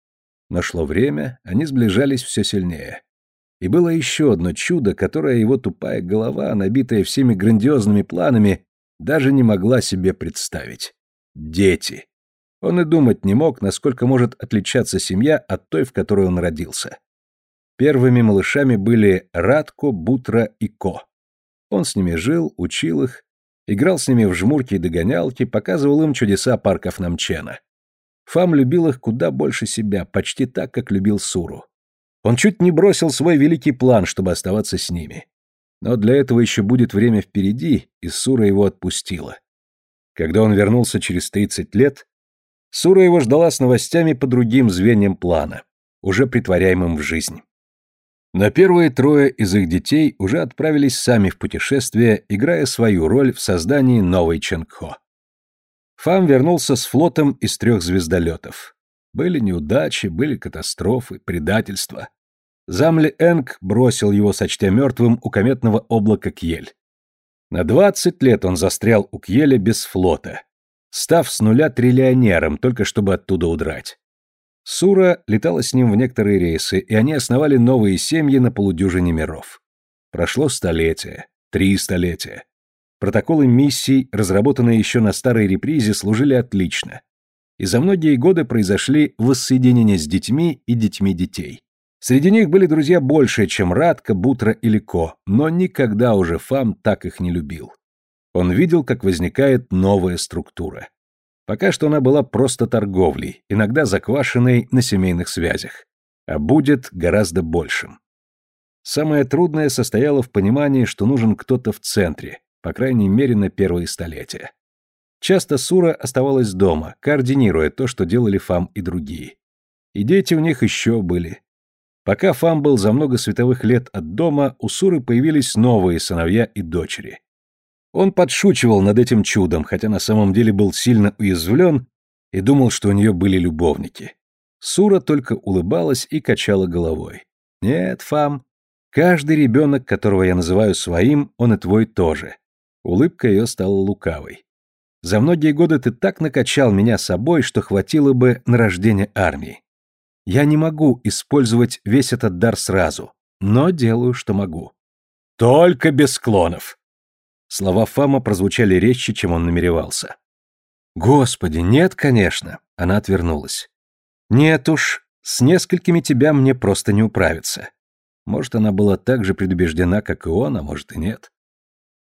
Но шло время, они сближались все сильнее. И было еще одно чудо, которое его тупая голова, набитая всеми грандиозными планами, даже не могла себе представить. Дети. Он и думать не мог, насколько может отличаться семья от той, в которой он родился. Первыми малышами были Радко, Бутра и Ко. Он с ними жил, учил их, играл с ними в жмурки и догонялки, показывал им чудеса парков Намчена. Фам любил их куда больше себя, почти так, как любил Суру. Он чуть не бросил свой великий план, чтобы оставаться с ними. Но для этого еще будет время впереди, и Сура его отпустила. Когда он вернулся через 30 лет, Сура его ждала с новостями по другим звеньям плана, уже притворяемым в жизнь. Но первые трое из их детей уже отправились сами в путешествие, играя свою роль в создании новой Ченгхо. Фам вернулся с флотом из трех звездолетов. Были неудачи, были катастрофы, предательства. Замли Энг бросил его, сочтя мертвым, у кометного облака Кьель. На двадцать лет он застрял у Кьеля без флота, став с нуля триллионером, только чтобы оттуда удрать. Сура летала с ним в некоторые рейсы, и они основали новые семьи на полудюжине миров. Прошло столетие, три столетия. Протоколы миссий, разработанные еще на старой репризе, служили отлично и за многие годы произошли воссоединения с детьми и детьми детей. Среди них были друзья больше, чем Радка, Бутра или Ко, но никогда уже Фам так их не любил. Он видел, как возникает новая структура. Пока что она была просто торговлей, иногда заквашенной на семейных связях, а будет гораздо большим. Самое трудное состояло в понимании, что нужен кто-то в центре, по крайней мере на первые столетия. Часто Сура оставалась дома, координируя то, что делали Фам и другие. И дети у них еще были. Пока Фам был за много световых лет от дома, у Суры появились новые сыновья и дочери. Он подшучивал над этим чудом, хотя на самом деле был сильно уязвлен и думал, что у нее были любовники. Сура только улыбалась и качала головой. «Нет, Фам, каждый ребенок, которого я называю своим, он и твой тоже». Улыбка ее стала лукавой. «За многие годы ты так накачал меня собой, что хватило бы на рождение армии. Я не могу использовать весь этот дар сразу, но делаю, что могу». «Только без склонов!» Слова Фама прозвучали резче, чем он намеревался. «Господи, нет, конечно!» Она отвернулась. «Нет уж, с несколькими тебя мне просто не управиться». Может, она была так же предубеждена, как и он, а может и нет.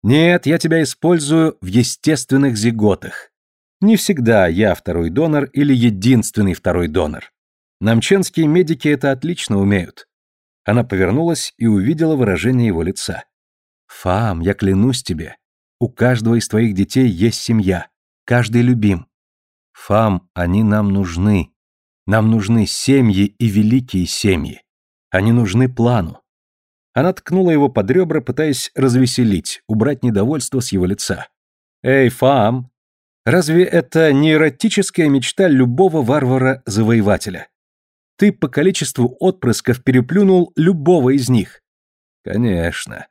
«Нет, я тебя использую в естественных зиготах. Не всегда я второй донор или единственный второй донор. Намченские медики это отлично умеют». Она повернулась и увидела выражение его лица. «Фам, я клянусь тебе, у каждого из твоих детей есть семья, каждый любим. Фам, они нам нужны. Нам нужны семьи и великие семьи. Они нужны плану». Она ткнула его под ребра, пытаясь развеселить, убрать недовольство с его лица. «Эй, Фам, разве это не эротическая мечта любого варвара-завоевателя? Ты по количеству отпрысков переплюнул любого из них». «Конечно.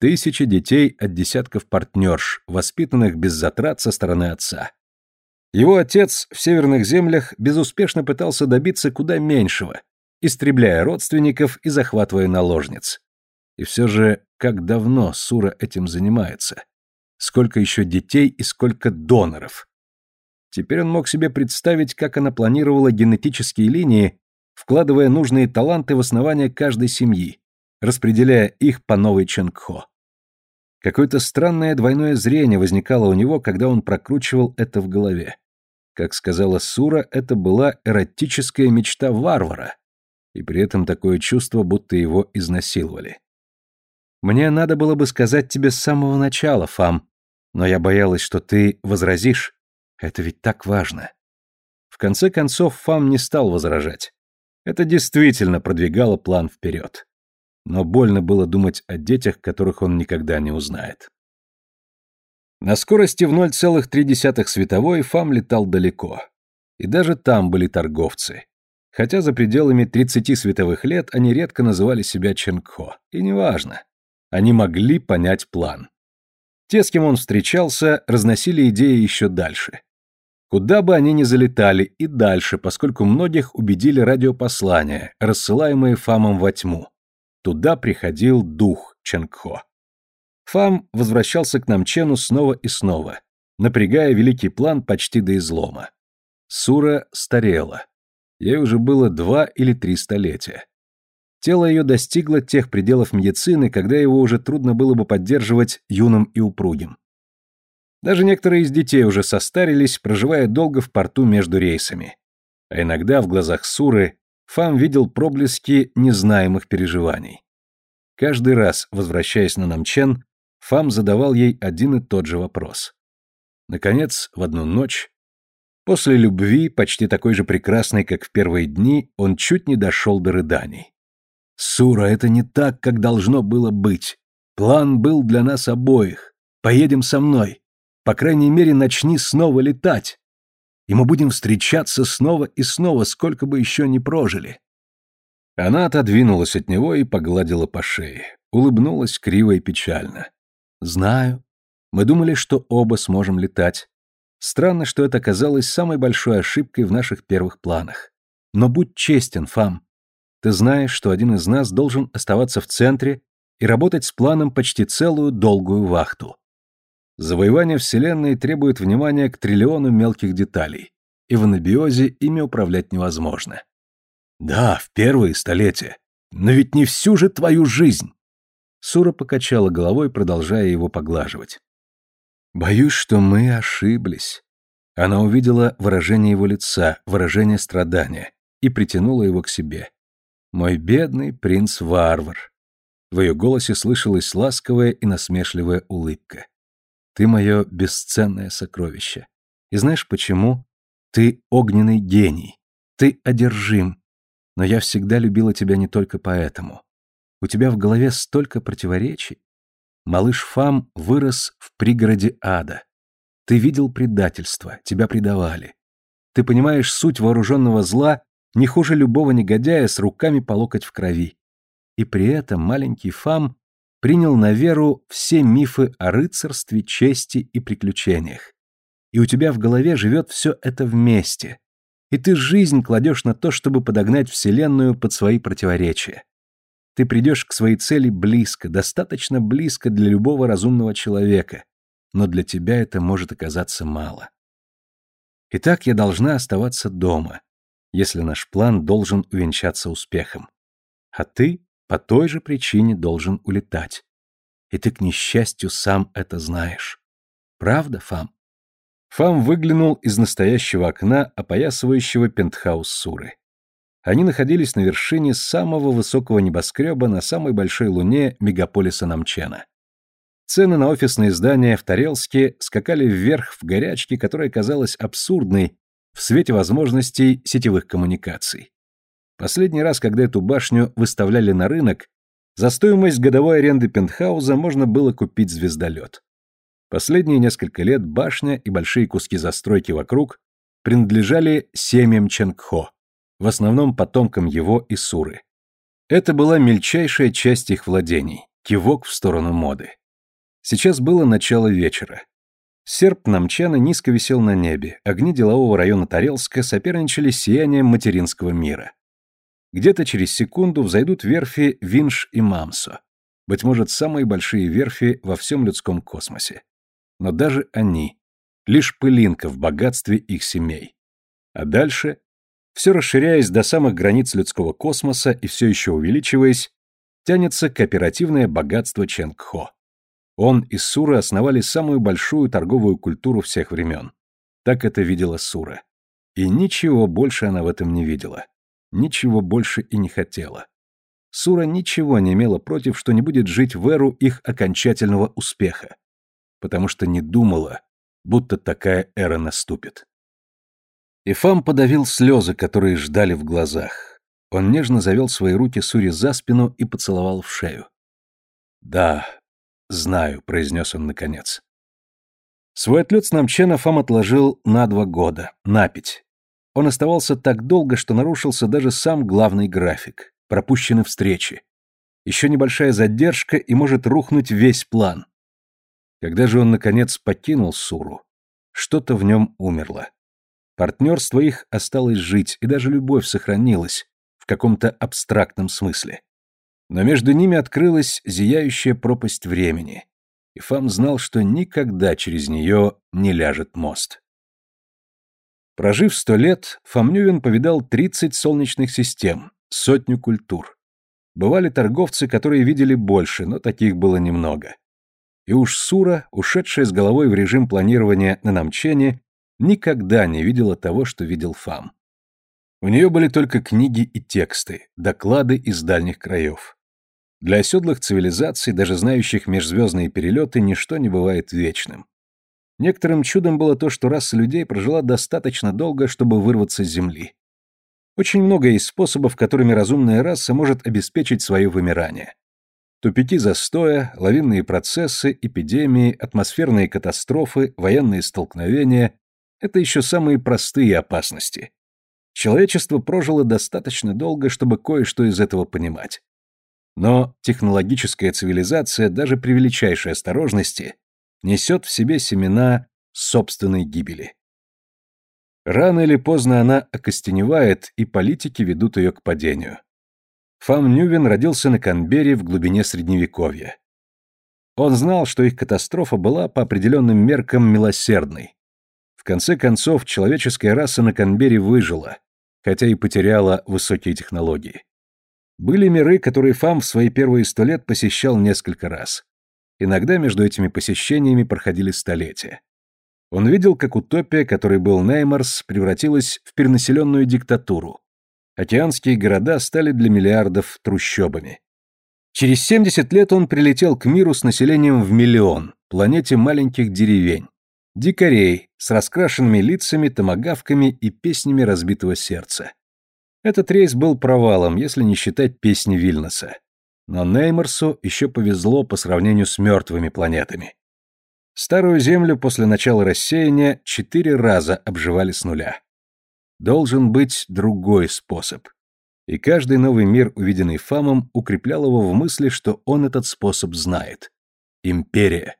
Тысячи детей от десятков партнерш, воспитанных без затрат со стороны отца. Его отец в северных землях безуспешно пытался добиться куда меньшего, истребляя родственников и захватывая наложниц. И все же, как давно Сура этим занимается? Сколько еще детей и сколько доноров? Теперь он мог себе представить, как она планировала генетические линии, вкладывая нужные таланты в основание каждой семьи, распределяя их по новой Ченгхо. Какое-то странное двойное зрение возникало у него, когда он прокручивал это в голове. Как сказала Сура, это была эротическая мечта варвара, и при этом такое чувство, будто его изнасиловали. «Мне надо было бы сказать тебе с самого начала, Фам, но я боялась, что ты возразишь. Это ведь так важно». В конце концов, Фам не стал возражать. Это действительно продвигало план вперед но больно было думать о детях, которых он никогда не узнает. На скорости в 0,3 световой Фам летал далеко. И даже там были торговцы. Хотя за пределами 30 световых лет они редко называли себя Ченгхо. И неважно. Они могли понять план. Те, с кем он встречался, разносили идеи еще дальше. Куда бы они ни залетали, и дальше, поскольку многих убедили радиопослания, рассылаемые Фамом во тьму. Туда приходил дух Ченгхо. Фам возвращался к Намчену снова и снова, напрягая великий план почти до излома. Сура старела. Ей уже было два или три столетия. Тело ее достигло тех пределов медицины, когда его уже трудно было бы поддерживать юным и упругим. Даже некоторые из детей уже состарились, проживая долго в порту между рейсами. А иногда в глазах Суры Фам видел проблески незнаемых переживаний. Каждый раз, возвращаясь на Намчен, Фам задавал ей один и тот же вопрос. Наконец, в одну ночь, после любви, почти такой же прекрасной, как в первые дни, он чуть не дошел до рыданий. «Сура, это не так, как должно было быть. План был для нас обоих. Поедем со мной. По крайней мере, начни снова летать и мы будем встречаться снова и снова, сколько бы еще ни прожили». Она отодвинулась от него и погладила по шее, улыбнулась криво и печально. «Знаю. Мы думали, что оба сможем летать. Странно, что это оказалось самой большой ошибкой в наших первых планах. Но будь честен, Фам. Ты знаешь, что один из нас должен оставаться в центре и работать с планом почти целую долгую вахту. Завоевание Вселенной требует внимания к триллиону мелких деталей, и в анабиозе ими управлять невозможно. Да, в первые столетия. Но ведь не всю же твою жизнь. Сура покачала головой, продолжая его поглаживать. Боюсь, что мы ошиблись. Она увидела выражение его лица, выражение страдания, и притянула его к себе. Мой бедный принц-варвар. В ее голосе слышалась ласковая и насмешливая улыбка. Ты мое бесценное сокровище. И знаешь почему? Ты огненный гений. Ты одержим. Но я всегда любила тебя не только поэтому. У тебя в голове столько противоречий. Малыш Фам вырос в пригороде ада. Ты видел предательство, тебя предавали. Ты понимаешь суть вооруженного зла не хуже любого негодяя с руками по локоть в крови. И при этом маленький Фам принял на веру все мифы о рыцарстве, чести и приключениях. И у тебя в голове живет все это вместе. И ты жизнь кладешь на то, чтобы подогнать Вселенную под свои противоречия. Ты придешь к своей цели близко, достаточно близко для любого разумного человека, но для тебя это может оказаться мало. Итак, я должна оставаться дома, если наш план должен увенчаться успехом. А ты по той же причине должен улетать. И ты, к несчастью, сам это знаешь. Правда, Фам? Фам выглянул из настоящего окна, опоясывающего пентхаус Суры. Они находились на вершине самого высокого небоскреба на самой большой луне мегаполиса Намчена. Цены на офисные здания в Тарелске скакали вверх в горячке, которая казалась абсурдной в свете возможностей сетевых коммуникаций. Последний раз, когда эту башню выставляли на рынок, за стоимость годовой аренды пентхауза можно было купить звездолет. Последние несколько лет башня и большие куски застройки вокруг принадлежали семьям Ченгхо в основном потомкам его и Суры. Это была мельчайшая часть их владений, кивок в сторону моды. Сейчас было начало вечера. Серп Намчана низко висел на небе, огни делового района Тарелска соперничали с сиянием материнского мира. Где-то через секунду взойдут верфи Винш и Мамсо. Быть может, самые большие верфи во всем людском космосе. Но даже они — лишь пылинка в богатстве их семей. А дальше все расширяясь до самых границ людского космоса и все еще увеличиваясь, тянется кооперативное богатство Ченгхо. Он и Сура основали самую большую торговую культуру всех времен. Так это видела Сура. И ничего больше она в этом не видела. Ничего больше и не хотела. Сура ничего не имела против, что не будет жить в эру их окончательного успеха. Потому что не думала, будто такая эра наступит. Ифам подавил слезы, которые ждали в глазах. Он нежно завел свои руки Сури за спину и поцеловал в шею. «Да, знаю», — произнес он наконец. Свой отлет с Намчена Фам отложил на два года, на пять. Он оставался так долго, что нарушился даже сам главный график. Пропущены встречи. Еще небольшая задержка, и может рухнуть весь план. Когда же он, наконец, покинул Суру, что-то в нем умерло. Партнерство их осталось жить, и даже любовь сохранилась в каком-то абстрактном смысле. Но между ними открылась зияющая пропасть времени, и Фам знал, что никогда через нее не ляжет мост. Прожив сто лет, Фамнювин повидал тридцать солнечных систем, сотню культур. Бывали торговцы, которые видели больше, но таких было немного. И уж Сура, ушедшая с головой в режим планирования на Намчене, никогда не видела того, что видел Фам. У нее были только книги и тексты, доклады из дальних краев. Для оседлых цивилизаций, даже знающих межзвездные перелеты, ничто не бывает вечным. Некоторым чудом было то, что раса людей прожила достаточно долго, чтобы вырваться с Земли. Очень много есть способов, которыми разумная раса может обеспечить свое вымирание. Тупики застоя, лавинные процессы, эпидемии, атмосферные катастрофы, военные столкновения это еще самые простые опасности. Человечество прожило достаточно долго, чтобы кое-что из этого понимать. Но технологическая цивилизация даже при величайшей осторожности несет в себе семена собственной гибели. Рано или поздно она окостеневает, и политики ведут ее к падению. Фам Нювен родился на Канберре в глубине Средневековья. Он знал, что их катастрофа была по определенным меркам милосердной, в конце концов, человеческая раса на Канбере выжила, хотя и потеряла высокие технологии. Были миры, которые Фам в свои первые сто лет посещал несколько раз. Иногда между этими посещениями проходили столетия. Он видел, как утопия, которой был Неймарс, превратилась в перенаселенную диктатуру. Океанские города стали для миллиардов трущобами. Через 70 лет он прилетел к миру с населением в миллион, планете маленьких деревень, Дикарей с раскрашенными лицами, томогавками и песнями разбитого сердца. Этот рейс был провалом, если не считать песни Вильнеса. Но Нейморсу еще повезло по сравнению с мертвыми планетами. Старую Землю после начала рассеяния четыре раза обживали с нуля. Должен быть другой способ. И каждый новый мир, увиденный Фамом, укреплял его в мысли, что он этот способ знает. Империя.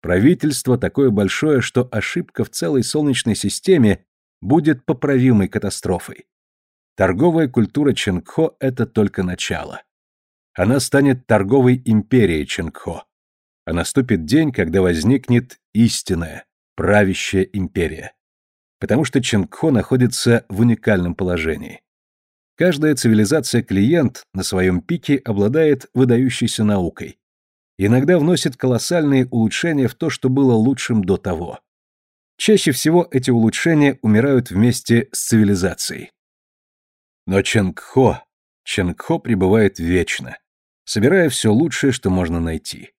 Правительство такое большое, что ошибка в целой Солнечной системе будет поправимой катастрофой. Торговая культура Ченгхо – это только начало. Она станет торговой империей Ченгхо. А наступит день, когда возникнет истинная, правящая империя. Потому что Ченгхо находится в уникальном положении. Каждая цивилизация-клиент на своем пике обладает выдающейся наукой. Иногда вносит колоссальные улучшения в то, что было лучшим до того. Чаще всего эти улучшения умирают вместе с цивилизацией. Но Ченгхо, Ченгхо пребывает вечно, собирая все лучшее, что можно найти.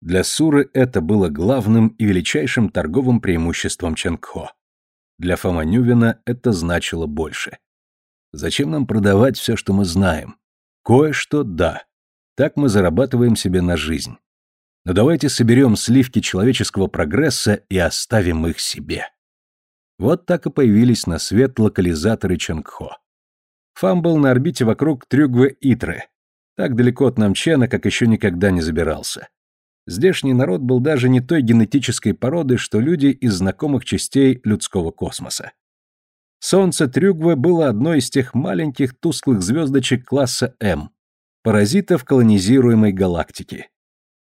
Для Суры это было главным и величайшим торговым преимуществом Ченгхо. Для Фома Нювина это значило больше. Зачем нам продавать все, что мы знаем? Кое-что – да. Так мы зарабатываем себе на жизнь. Но давайте соберем сливки человеческого прогресса и оставим их себе. Вот так и появились на свет локализаторы Ченгхо. Фам был на орбите вокруг Трюгве-Итры. Так далеко от Намчена, как еще никогда не забирался. Здешний народ был даже не той генетической породы, что люди из знакомых частей людского космоса. Солнце Трюгве было одной из тех маленьких тусклых звездочек класса М, паразитов колонизируемой галактики.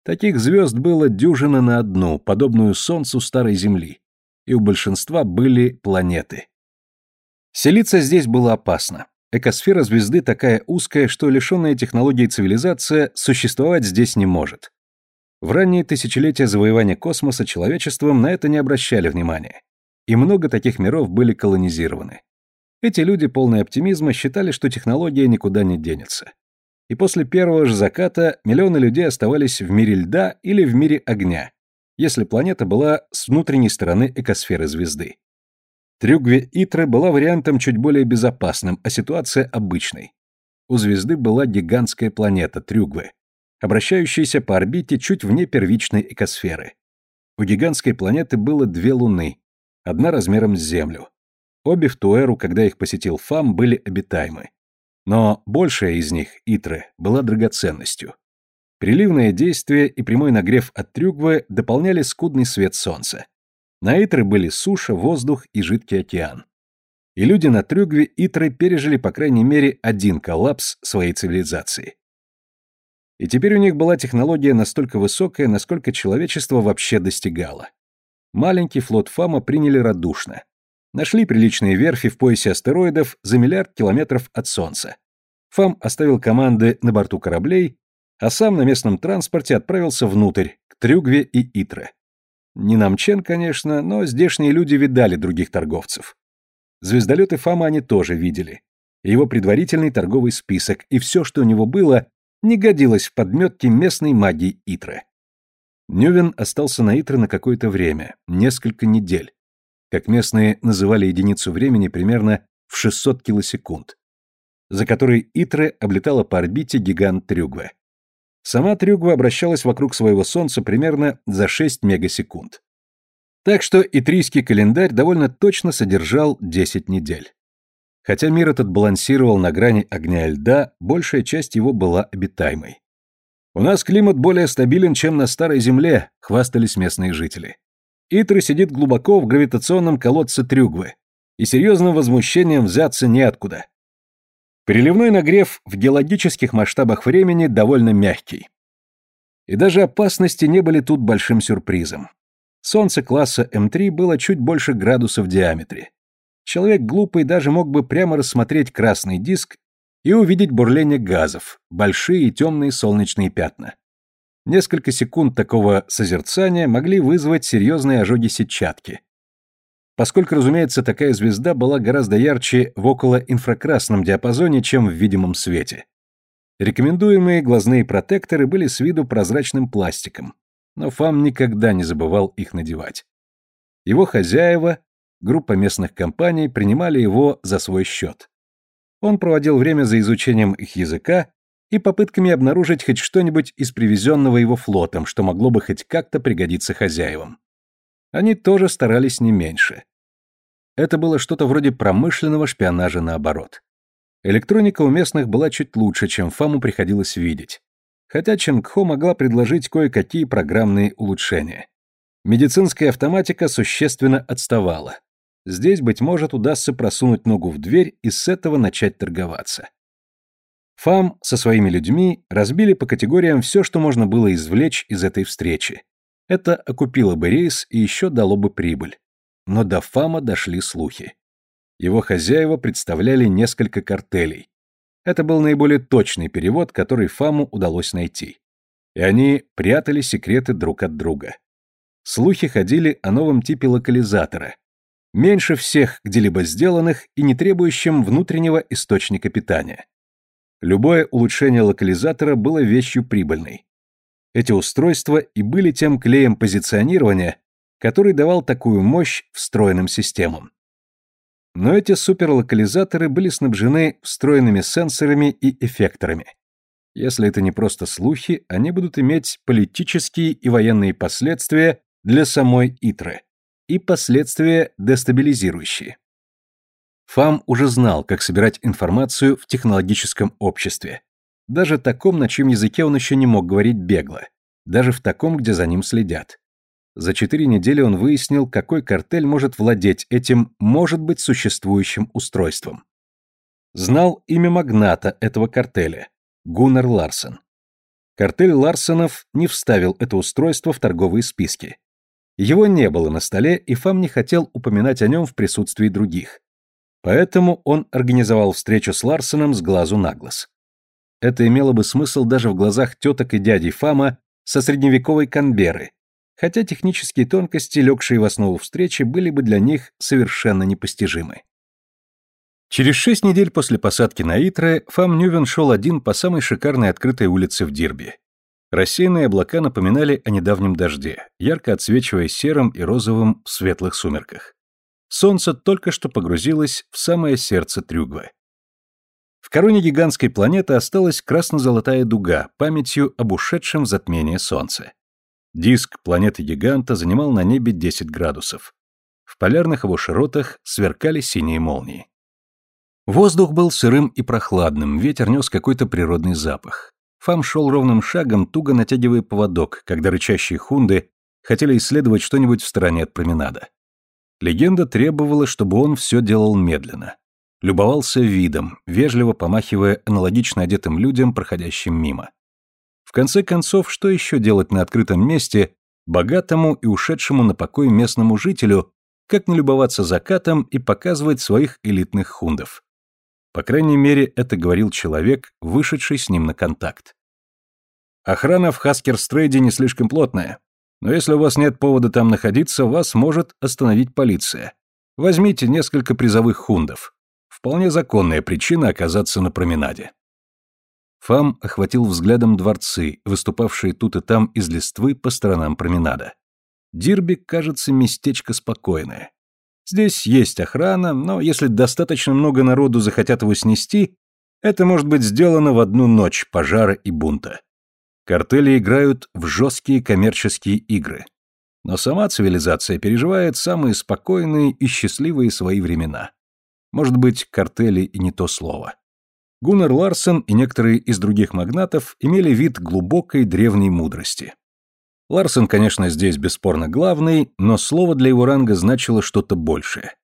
Таких звезд было дюжина на одну, подобную Солнцу Старой Земли, и у большинства были планеты. Селиться здесь было опасно. Экосфера звезды такая узкая, что лишенная технологий цивилизация существовать здесь не может. В ранние тысячелетия завоевания космоса человечеством на это не обращали внимания. И много таких миров были колонизированы. Эти люди, полные оптимизма, считали, что технология никуда не денется. И после первого же заката миллионы людей оставались в мире льда или в мире огня, если планета была с внутренней стороны экосферы звезды. Трюгве Итры была вариантом чуть более безопасным, а ситуация обычной. У звезды была гигантская планета Трюгве, обращающаяся по орбите чуть вне первичной экосферы. У гигантской планеты было две луны, одна размером с Землю. Обе в ту эру, когда их посетил Фам, были обитаемы. Но большая из них, Итры, была драгоценностью. Приливное действие и прямой нагрев от Трюгвы дополняли скудный свет солнца. На Итры были суша, воздух и жидкий океан. И люди на Трюгве Итры пережили по крайней мере один коллапс своей цивилизации. И теперь у них была технология настолько высокая, насколько человечество вообще достигало. Маленький флот Фама приняли радушно. Нашли приличные верфи в поясе астероидов за миллиард километров от Солнца. Фам оставил команды на борту кораблей, а сам на местном транспорте отправился внутрь, к Трюгве и Итре. Не намчен, конечно, но здешние люди видали других торговцев. Звездолеты Фама они тоже видели. Его предварительный торговый список и все, что у него было, не годилось в подметке местной магии Итры. Нювен остался на Итре на какое-то время, несколько недель. Как местные называли единицу времени примерно в 600 килосекунд, за которой Итре облетала по орбите гигант Трюгве. Сама Трюгва обращалась вокруг своего Солнца примерно за 6 мегасекунд. Так что итрийский календарь довольно точно содержал 10 недель. Хотя мир этот балансировал на грани огня и льда, большая часть его была обитаемой. «У нас климат более стабилен, чем на Старой Земле», — хвастались местные жители. Итры сидит глубоко в гравитационном колодце Трюгвы, и серьезным возмущением взяться неоткуда. Приливной нагрев в геологических масштабах времени довольно мягкий. И даже опасности не были тут большим сюрпризом. Солнце класса М3 было чуть больше градусов в диаметре. Человек глупый даже мог бы прямо рассмотреть красный диск и увидеть бурление газов, большие темные солнечные пятна. Несколько секунд такого созерцания могли вызвать серьезные ожоги сетчатки, поскольку, разумеется, такая звезда была гораздо ярче в околоинфракрасном диапазоне, чем в видимом свете. Рекомендуемые глазные протекторы были с виду прозрачным пластиком, но Фам никогда не забывал их надевать. Его хозяева, группа местных компаний, принимали его за свой счет. Он проводил время за изучением их языка и попытками обнаружить хоть что-нибудь из привезенного его флотом, что могло бы хоть как-то пригодиться хозяевам. Они тоже старались не меньше. Это было что-то вроде промышленного шпионажа наоборот. Электроника у местных была чуть лучше, чем Фаму приходилось видеть. Хотя Ченгхо могла предложить кое-какие программные улучшения. Медицинская автоматика существенно отставала. Здесь, быть может, удастся просунуть ногу в дверь и с этого начать торговаться. ФАМ со своими людьми разбили по категориям все, что можно было извлечь из этой встречи. Это окупило бы рейс и еще дало бы прибыль. Но до ФАМа дошли слухи. Его хозяева представляли несколько картелей. Это был наиболее точный перевод, который ФАМу удалось найти. И они прятали секреты друг от друга. Слухи ходили о новом типе локализатора, меньше всех где-либо сделанных и не требующим внутреннего источника питания. Любое улучшение локализатора было вещью прибыльной. Эти устройства и были тем клеем позиционирования, который давал такую мощь встроенным системам. Но эти суперлокализаторы были снабжены встроенными сенсорами и эффекторами. Если это не просто слухи, они будут иметь политические и военные последствия для самой Итры и последствия дестабилизирующие. Фам уже знал, как собирать информацию в технологическом обществе. Даже таком, на чьем языке он еще не мог говорить бегло. Даже в таком, где за ним следят. За четыре недели он выяснил, какой картель может владеть этим, может быть, существующим устройством. Знал имя магната этого картеля – Гуннар Ларсен. Картель Ларсенов не вставил это устройство в торговые списки. Его не было на столе, и Фам не хотел упоминать о нем в присутствии других. Поэтому он организовал встречу с Ларсеном с глазу на глаз. Это имело бы смысл даже в глазах теток и дядей Фама со средневековой Канберы, хотя технические тонкости, легшие в основу встречи, были бы для них совершенно непостижимы. Через шесть недель после посадки на Итре Фам Нювен шел один по самой шикарной открытой улице в Дирби. Рассеянные облака напоминали о недавнем дожде, ярко отсвечивая серым и розовым в светлых сумерках. Солнце только что погрузилось в самое сердце Трюгвы. В короне гигантской планеты осталась красно-золотая дуга, памятью об ушедшем затмении Солнца. Диск планеты-гиганта занимал на небе 10 градусов. В полярных его широтах сверкали синие молнии. Воздух был сырым и прохладным, ветер нес какой-то природный запах. Фам шел ровным шагом, туго натягивая поводок, когда рычащие хунды хотели исследовать что-нибудь в стороне от променада. Легенда требовала, чтобы он все делал медленно. Любовался видом, вежливо помахивая аналогично одетым людям, проходящим мимо. В конце концов, что еще делать на открытом месте, богатому и ушедшему на покой местному жителю, как не любоваться закатом и показывать своих элитных хундов? По крайней мере, это говорил человек, вышедший с ним на контакт. Охрана в Хаскерстрейде не слишком плотная, но если у вас нет повода там находиться, вас может остановить полиция. Возьмите несколько призовых хундов. Вполне законная причина оказаться на променаде. Фам охватил взглядом дворцы, выступавшие тут и там из листвы по сторонам променада. Дирби, кажется, местечко спокойное. Здесь есть охрана, но если достаточно много народу захотят его снести, это может быть сделано в одну ночь пожара и бунта. Картели играют в жесткие коммерческие игры. Но сама цивилизация переживает самые спокойные и счастливые свои времена. Может быть, картели и не то слово. Гуннар Ларсен и некоторые из других магнатов имели вид глубокой древней мудрости. Ларсен, конечно, здесь бесспорно главный, но слово для его ранга значило что-то большее.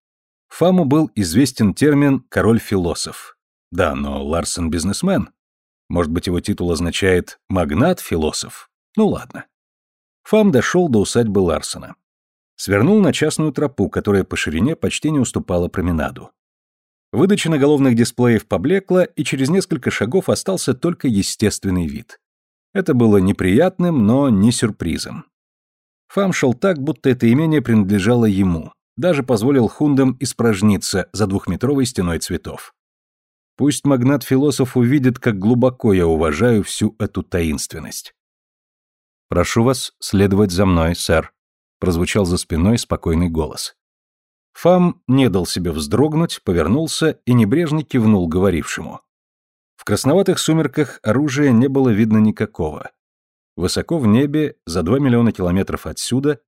Фаму был известен термин «король-философ». Да, но Ларсен бизнесмен. Может быть, его титул означает «магнат-философ». Ну ладно. Фам дошел до усадьбы Ларсена. Свернул на частную тропу, которая по ширине почти не уступала променаду. Выдача наголовных дисплеев поблекла, и через несколько шагов остался только естественный вид. Это было неприятным, но не сюрпризом. Фам шел так, будто это имение принадлежало ему, даже позволил хундам испражниться за двухметровой стеной цветов. Пусть магнат-философ увидит, как глубоко я уважаю всю эту таинственность. «Прошу вас следовать за мной, сэр», — прозвучал за спиной спокойный голос. Фам не дал себе вздрогнуть, повернулся и небрежно кивнул говорившему. В красноватых сумерках оружия не было видно никакого. Высоко в небе, за два миллиона километров отсюда,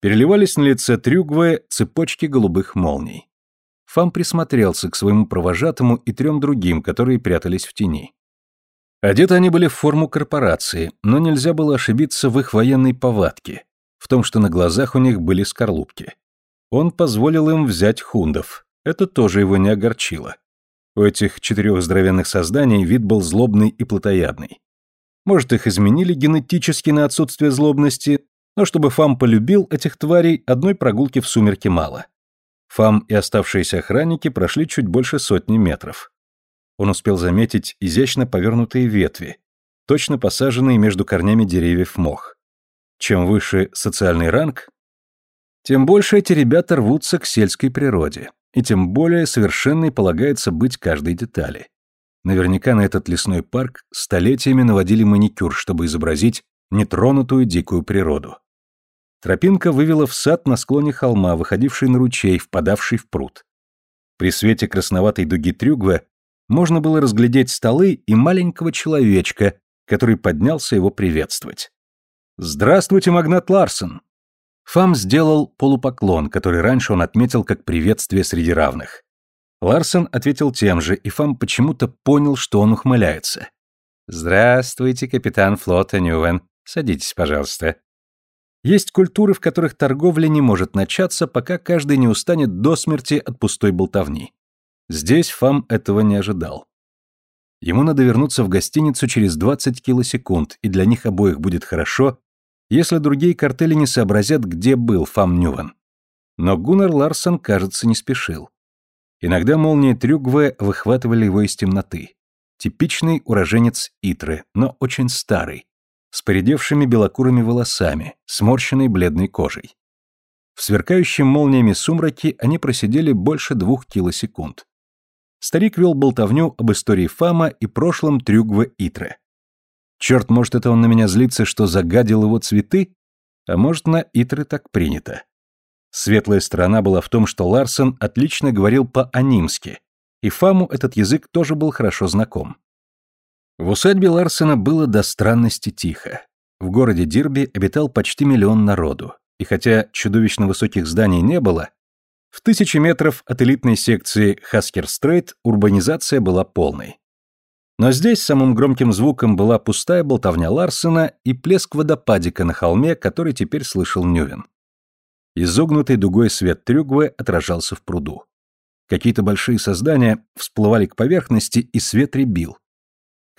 переливались на лице Трюгве цепочки голубых молний. Фам присмотрелся к своему провожатому и трем другим, которые прятались в тени. Одеты они были в форму корпорации, но нельзя было ошибиться в их военной повадке, в том, что на глазах у них были скорлупки. Он позволил им взять хундов. Это тоже его не огорчило. У этих четырех здоровенных созданий вид был злобный и плотоядный. Может, их изменили генетически на отсутствие злобности, но чтобы Фам полюбил этих тварей, одной прогулки в сумерки мало. Фам и оставшиеся охранники прошли чуть больше сотни метров он успел заметить изящно повернутые ветви, точно посаженные между корнями деревьев мох. Чем выше социальный ранг, тем больше эти ребята рвутся к сельской природе, и тем более совершенной полагается быть каждой детали. Наверняка на этот лесной парк столетиями наводили маникюр, чтобы изобразить нетронутую дикую природу. Тропинка вывела в сад на склоне холма, выходивший на ручей, впадавший в пруд. При свете красноватой дуги трюгва можно было разглядеть столы и маленького человечка, который поднялся его приветствовать. «Здравствуйте, магнат Ларсон!» Фам сделал полупоклон, который раньше он отметил как приветствие среди равных. Ларсон ответил тем же, и Фам почему-то понял, что он ухмыляется. «Здравствуйте, капитан флота Ньювен. Садитесь, пожалуйста». Есть культуры, в которых торговля не может начаться, пока каждый не устанет до смерти от пустой болтовни. Здесь Фам этого не ожидал. Ему надо вернуться в гостиницу через 20 килосекунд, и для них обоих будет хорошо, если другие картели не сообразят, где был Фам Нюван. Но Гуннар Ларсон, кажется, не спешил. Иногда молнии Трюгве выхватывали его из темноты. Типичный уроженец Итры, но очень старый, с поредевшими белокурыми волосами, сморщенной бледной кожей. В сверкающем молниями сумраке они просидели больше двух килосекунд. Старик вел болтовню об истории Фама и прошлом Трюгва Итре. Черт, может, это он на меня злится, что загадил его цветы? А может, на Итре так принято. Светлая сторона была в том, что Ларсен отлично говорил по-анимски, и Фаму этот язык тоже был хорошо знаком. В усадьбе Ларсена было до странности тихо. В городе Дирби обитал почти миллион народу, и хотя чудовищно высоких зданий не было, в тысяче метров от элитной секции Хаскер-Стрейт урбанизация была полной. Но здесь самым громким звуком была пустая болтовня Ларсена и плеск водопадика на холме, который теперь слышал Нювин. Изогнутый дугой свет Трюгвы отражался в пруду. Какие-то большие создания всплывали к поверхности, и свет ребил.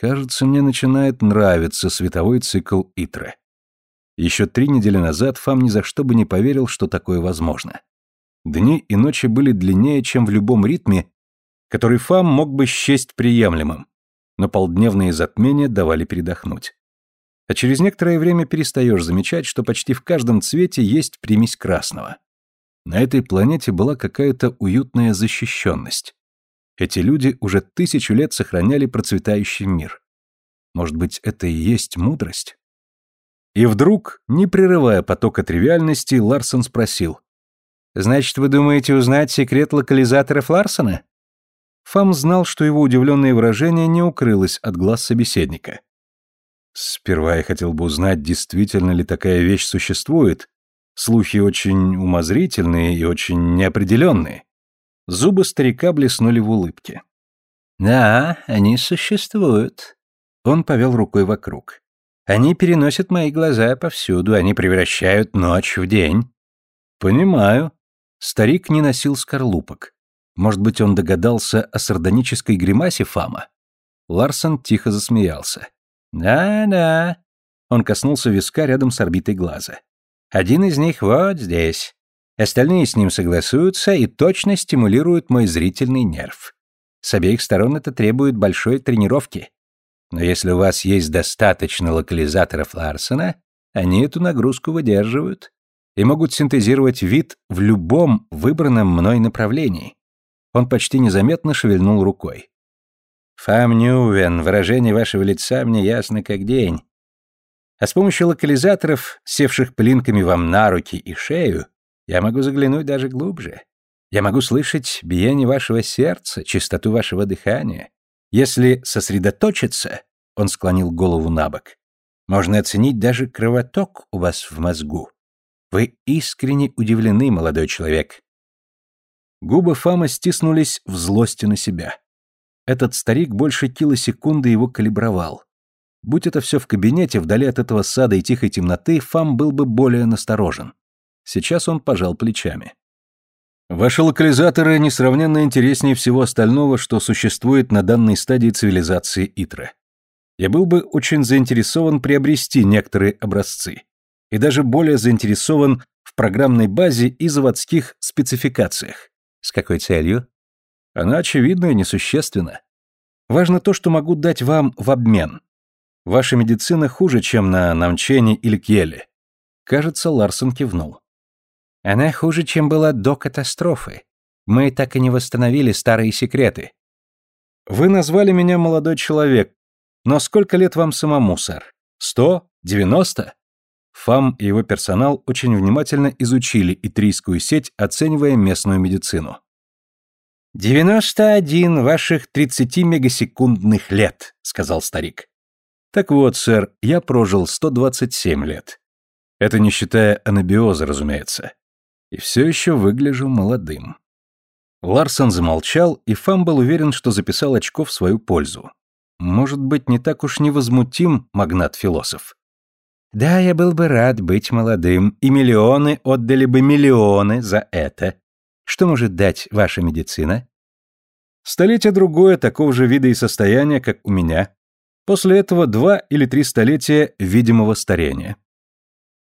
Кажется, мне начинает нравиться световой цикл Итре. Еще три недели назад Фам ни за что бы не поверил, что такое возможно. Дни и ночи были длиннее, чем в любом ритме, который Фам мог бы счесть приемлемым, но полдневные затмения давали передохнуть. А через некоторое время перестаешь замечать, что почти в каждом цвете есть примесь красного. На этой планете была какая-то уютная защищенность. Эти люди уже тысячу лет сохраняли процветающий мир. Может быть, это и есть мудрость? И вдруг, не прерывая потока тривиальности, Ларсон спросил. Значит, вы думаете узнать секрет локализаторов Ларсона? Фам знал, что его удивленное выражение не укрылось от глаз собеседника. Сперва я хотел бы узнать, действительно ли такая вещь существует. Слухи очень умозрительные и очень неопределенные. Зубы старика блеснули в улыбке. «Да, они существуют». Он повел рукой вокруг. «Они переносят мои глаза повсюду, они превращают ночь в день». «Понимаю», Старик не носил скорлупок. Может быть, он догадался о сардонической гримасе Фама? Ларсон тихо засмеялся. «Да-да». Он коснулся виска рядом с орбитой глаза. «Один из них вот здесь. Остальные с ним согласуются и точно стимулируют мой зрительный нерв. С обеих сторон это требует большой тренировки. Но если у вас есть достаточно локализаторов Ларсона, они эту нагрузку выдерживают и могут синтезировать вид в любом выбранном мной направлении. Он почти незаметно шевельнул рукой. «Фам Нювен, выражение вашего лица мне ясно как день. А с помощью локализаторов, севших пылинками вам на руки и шею, я могу заглянуть даже глубже. Я могу слышать биение вашего сердца, чистоту вашего дыхания. Если сосредоточиться, он склонил голову на бок, можно оценить даже кровоток у вас в мозгу. Вы искренне удивлены, молодой человек. Губы Фама стиснулись в злости на себя. Этот старик больше килосекунды его калибровал. Будь это все в кабинете, вдали от этого сада и тихой темноты, Фам был бы более насторожен. Сейчас он пожал плечами. Ваши локализаторы несравненно интереснее всего остального, что существует на данной стадии цивилизации Итра. Я был бы очень заинтересован приобрести некоторые образцы. И даже более заинтересован в программной базе и заводских спецификациях. С какой целью? Она очевидна и несущественна. Важно то, что могу дать вам в обмен. Ваша медицина хуже, чем на Намчене или Кьеле. Кажется, Ларсон кивнул. Она хуже, чем была до катастрофы. Мы так и не восстановили старые секреты. Вы назвали меня молодой человек, но сколько лет вам самому, сэр? Сто? Девяносто? Фам и его персонал очень внимательно изучили итрийскую сеть, оценивая местную медицину. «Девяносто один ваших тридцати мегасекундных лет», — сказал старик. «Так вот, сэр, я прожил сто двадцать семь лет. Это не считая анабиоза, разумеется и все еще выгляжу молодым. Ларсон замолчал, и Фам был уверен, что записал очко в свою пользу. Может быть, не так уж невозмутим магнат-философ. Да, я был бы рад быть молодым, и миллионы отдали бы миллионы за это. Что может дать ваша медицина? Столетие другое такого же вида и состояния, как у меня. После этого два или три столетия видимого старения.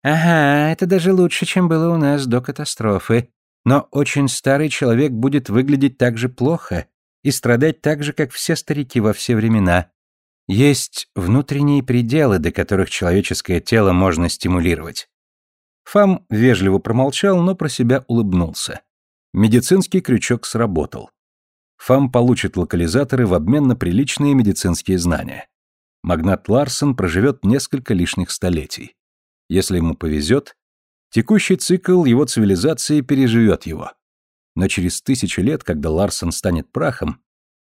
Ага, это даже лучше, чем было у нас до катастрофы. Но очень старый человек будет выглядеть так же плохо и страдать так же, как все старики во все времена. Есть внутренние пределы, до которых человеческое тело можно стимулировать. Фам вежливо промолчал, но про себя улыбнулся. Медицинский крючок сработал. Фам получит локализаторы в обмен на приличные медицинские знания. Магнат Ларсон проживет несколько лишних столетий. Если ему повезет, текущий цикл его цивилизации переживет его. Но через тысячи лет, когда Ларсон станет прахом,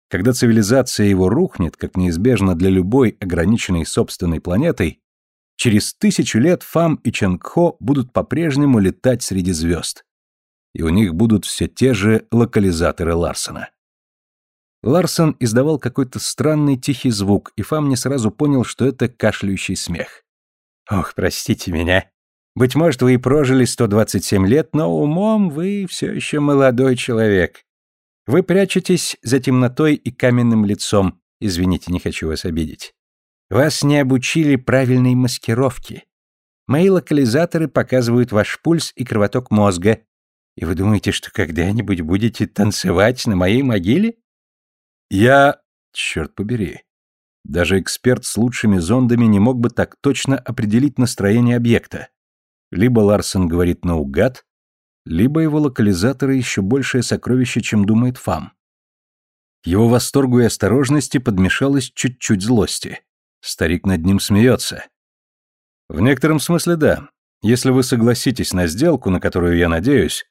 когда цивилизация его рухнет, как неизбежно для любой ограниченной собственной планетой, через тысячу лет Фам и Чангхо будут по-прежнему летать среди звезд. И у них будут все те же локализаторы Ларсона. Ларсон издавал какой-то странный тихий звук, и Фам не сразу понял, что это кашляющий смех. Ох, простите меня. Быть может, вы и прожили 127 лет, но умом вы все еще молодой человек. Вы прячетесь за темнотой и каменным лицом. Извините, не хочу вас обидеть. Вас не обучили правильной маскировке. Мои локализаторы показывают ваш пульс и кровоток мозга. И вы думаете, что когда-нибудь будете танцевать на моей могиле? Я... Черт побери. Даже эксперт с лучшими зондами не мог бы так точно определить настроение объекта. Либо Ларсен говорит наугад, либо его локализаторы еще большее сокровище, чем думает Фам. Его восторгу и осторожности подмешалось чуть-чуть злости. Старик над ним смеется. В некотором смысле да. Если вы согласитесь на сделку, на которую я надеюсь,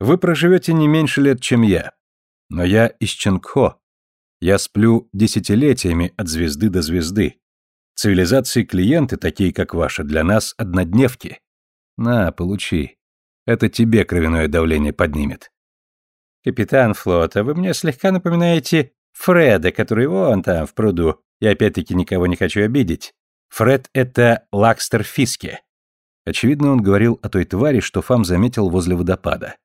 вы проживете не меньше лет, чем я. Но я из Ченгхо, я сплю десятилетиями от звезды до звезды. Цивилизации клиенты, такие как ваши, для нас однодневки. На, получи. Это тебе кровяное давление поднимет. Капитан флота, вы мне слегка напоминаете Фреда, который вон там, в пруду. Я опять-таки никого не хочу обидеть. Фред — это Лакстер Фиске. Очевидно, он говорил о той твари, что Фам заметил возле водопада.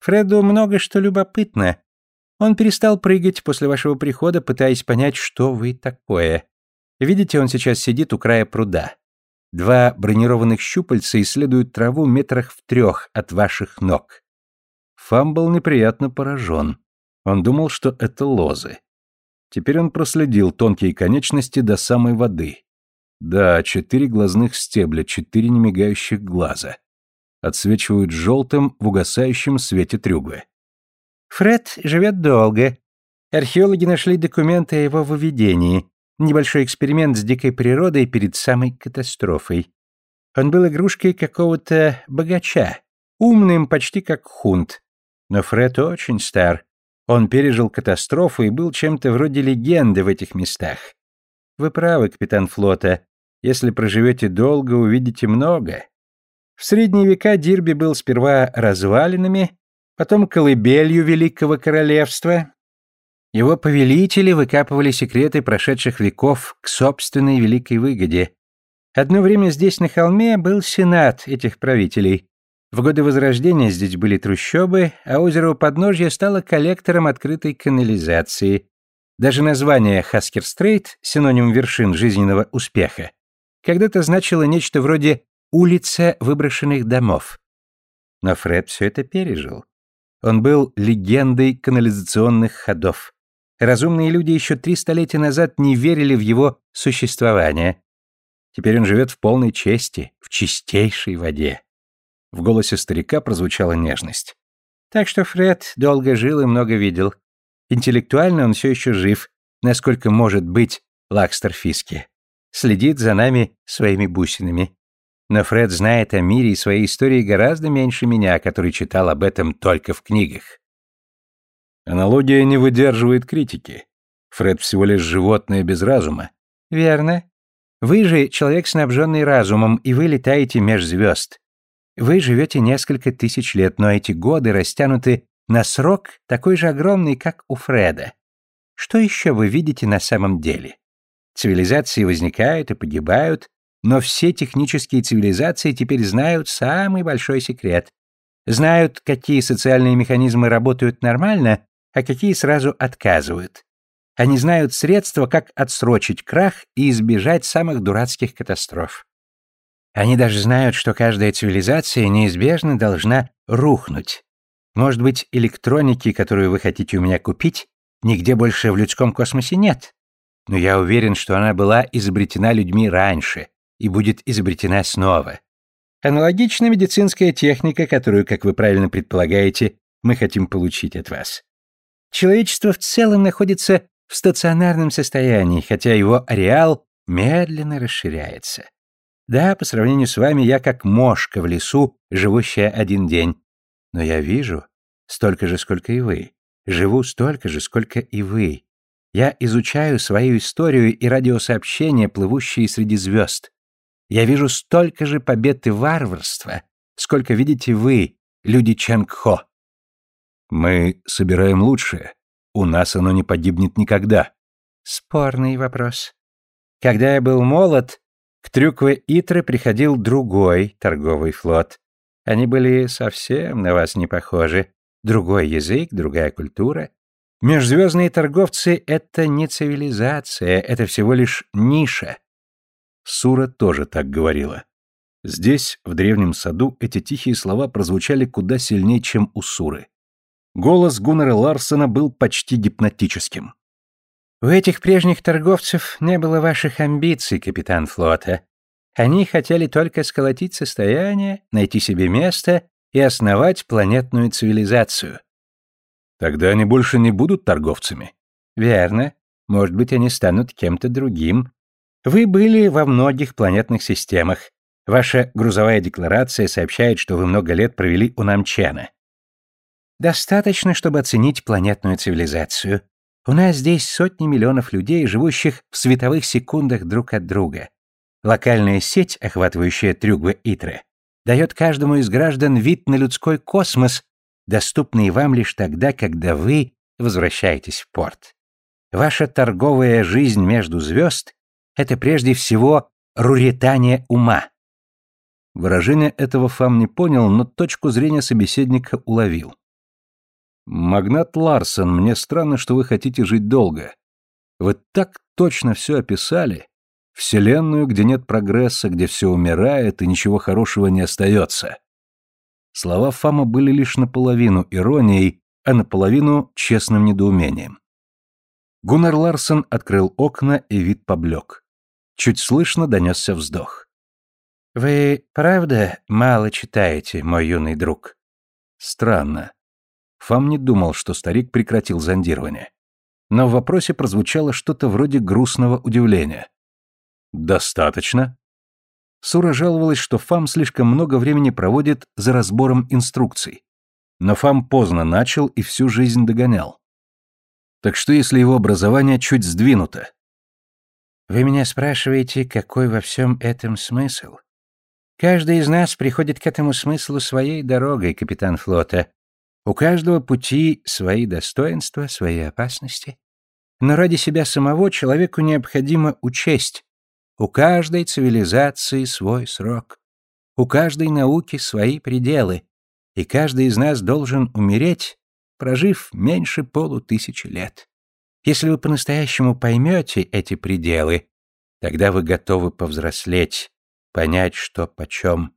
Фреду много что любопытно, он перестал прыгать после вашего прихода, пытаясь понять, что вы такое. Видите, он сейчас сидит у края пруда. Два бронированных щупальца исследуют траву метрах в трех от ваших ног. Фам был неприятно поражен. Он думал, что это лозы. Теперь он проследил тонкие конечности до самой воды. Да, четыре глазных стебля, четыре немигающих глаза. Отсвечивают желтым в угасающем свете трюгвы. Фред живет долго. Археологи нашли документы о его выведении. Небольшой эксперимент с дикой природой перед самой катастрофой. Он был игрушкой какого-то богача, умным почти как хунт. Но Фред очень стар. Он пережил катастрофу и был чем-то вроде легенды в этих местах. Вы правы, капитан флота. Если проживете долго, увидите много. В средние века Дирби был сперва развалинами, потом колыбелью Великого Королевства. Его повелители выкапывали секреты прошедших веков к собственной великой выгоде. Одно время здесь на холме был сенат этих правителей. В годы Возрождения здесь были трущобы, а озеро у подножья стало коллектором открытой канализации. Даже название Хаскер-Стрейт, синоним вершин жизненного успеха, когда-то значило нечто вроде «улица выброшенных домов». Но Фред все это пережил. Он был легендой канализационных ходов. Разумные люди еще три столетия назад не верили в его существование. Теперь он живет в полной чести, в чистейшей воде. В голосе старика прозвучала нежность. Так что Фред долго жил и много видел. Интеллектуально он все еще жив, насколько может быть Лакстер Фиски. Следит за нами своими бусинами. Но Фред знает о мире и своей истории гораздо меньше меня, который читал об этом только в книгах. Аналогия не выдерживает критики. Фред всего лишь животное без разума. Верно. Вы же человек, снабженный разумом, и вы летаете меж звезд. Вы живете несколько тысяч лет, но эти годы растянуты на срок такой же огромный, как у Фреда. Что еще вы видите на самом деле? Цивилизации возникают и погибают, но все технические цивилизации теперь знают самый большой секрет. Знают, какие социальные механизмы работают нормально, а какие сразу отказывают. Они знают средства, как отсрочить крах и избежать самых дурацких катастроф. Они даже знают, что каждая цивилизация неизбежно должна рухнуть. Может быть, электроники, которую вы хотите у меня купить, нигде больше в людском космосе нет. Но я уверен, что она была изобретена людьми раньше, и будет изобретена снова. Аналогична медицинская техника, которую, как вы правильно предполагаете, мы хотим получить от вас. Человечество в целом находится в стационарном состоянии, хотя его ареал медленно расширяется. Да, по сравнению с вами, я как мошка в лесу, живущая один день. Но я вижу столько же, сколько и вы. Живу столько же, сколько и вы. Я изучаю свою историю и радиосообщения, плывущие среди звезд. Я вижу столько же побед и варварства, сколько видите вы, люди Чангхо. Мы собираем лучшее. У нас оно не погибнет никогда. Спорный вопрос. Когда я был молод, к Трюкве Итре приходил другой торговый флот. Они были совсем на вас не похожи. Другой язык, другая культура. Межзвездные торговцы — это не цивилизация, это всего лишь ниша. Сура тоже так говорила. Здесь, в древнем саду, эти тихие слова прозвучали куда сильнее, чем у Суры. Голос Гуннера Ларсена был почти гипнотическим. «У этих прежних торговцев не было ваших амбиций, капитан флота. Они хотели только сколотить состояние, найти себе место и основать планетную цивилизацию». «Тогда они больше не будут торговцами?» «Верно. Может быть, они станут кем-то другим, вы были во многих планетных системах. Ваша грузовая декларация сообщает, что вы много лет провели у Намчана. Достаточно, чтобы оценить планетную цивилизацию. У нас здесь сотни миллионов людей, живущих в световых секундах друг от друга. Локальная сеть, охватывающая Трюгве Итре, дает каждому из граждан вид на людской космос, доступный вам лишь тогда, когда вы возвращаетесь в порт. Ваша торговая жизнь между звезд это прежде всего руритание ума. Выражение этого Фам не понял, но точку зрения собеседника уловил. «Магнат Ларсон, мне странно, что вы хотите жить долго. Вы так точно все описали. Вселенную, где нет прогресса, где все умирает и ничего хорошего не остается». Слова Фама были лишь наполовину иронией, а наполовину честным недоумением. Гуннар Ларсон открыл окна, и вид поблек. Чуть слышно донесся вздох. «Вы правда мало читаете, мой юный друг?» «Странно». Фам не думал, что старик прекратил зондирование. Но в вопросе прозвучало что-то вроде грустного удивления. «Достаточно?» Сура жаловалась, что Фам слишком много времени проводит за разбором инструкций. Но Фам поздно начал и всю жизнь догонял. Так что если его образование чуть сдвинуто? Вы меня спрашиваете, какой во всем этом смысл? Каждый из нас приходит к этому смыслу своей дорогой, капитан флота. У каждого пути свои достоинства, свои опасности. Но ради себя самого человеку необходимо учесть. У каждой цивилизации свой срок. У каждой науки свои пределы. И каждый из нас должен умереть, прожив меньше полутысячи лет. Если вы по-настоящему поймете эти пределы, тогда вы готовы повзрослеть, понять, что почем.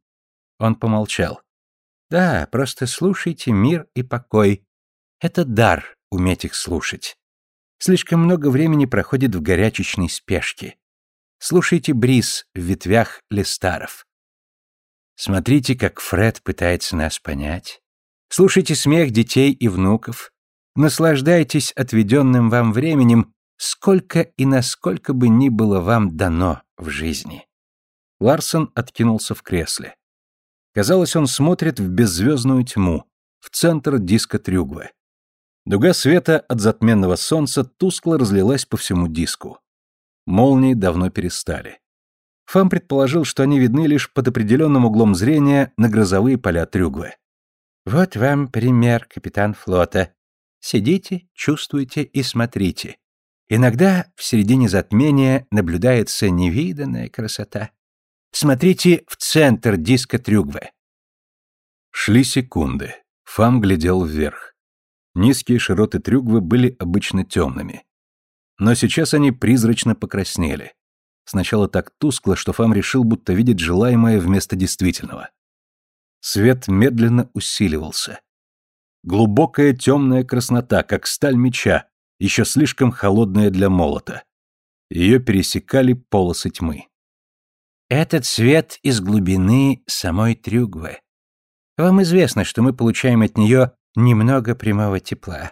Он помолчал. Да, просто слушайте мир и покой. Это дар уметь их слушать. Слишком много времени проходит в горячечной спешке. Слушайте бриз в ветвях листаров. Смотрите, как Фред пытается нас понять. Слушайте смех детей и внуков. Наслаждайтесь отведенным вам временем, сколько и насколько бы ни было вам дано в жизни. Ларсон откинулся в кресле. Казалось, он смотрит в беззвездную тьму, в центр диска Трюгвы. Дуга света от затменного солнца тускло разлилась по всему диску. Молнии давно перестали. Фам предположил, что они видны лишь под определенным углом зрения на грозовые поля Трюгвы. «Вот вам пример, капитан флота. Сидите, чувствуйте и смотрите. Иногда в середине затмения наблюдается невиданная красота. Смотрите в центр диска Трюгве. Шли секунды. Фам глядел вверх. Низкие широты Трюгвы были обычно темными. Но сейчас они призрачно покраснели. Сначала так тускло, что Фам решил, будто видит желаемое вместо действительного. Свет медленно усиливался. Глубокая темная краснота, как сталь меча, еще слишком холодная для молота. Ее пересекали полосы тьмы. Этот свет из глубины самой Трюгвы. Вам известно, что мы получаем от нее немного прямого тепла.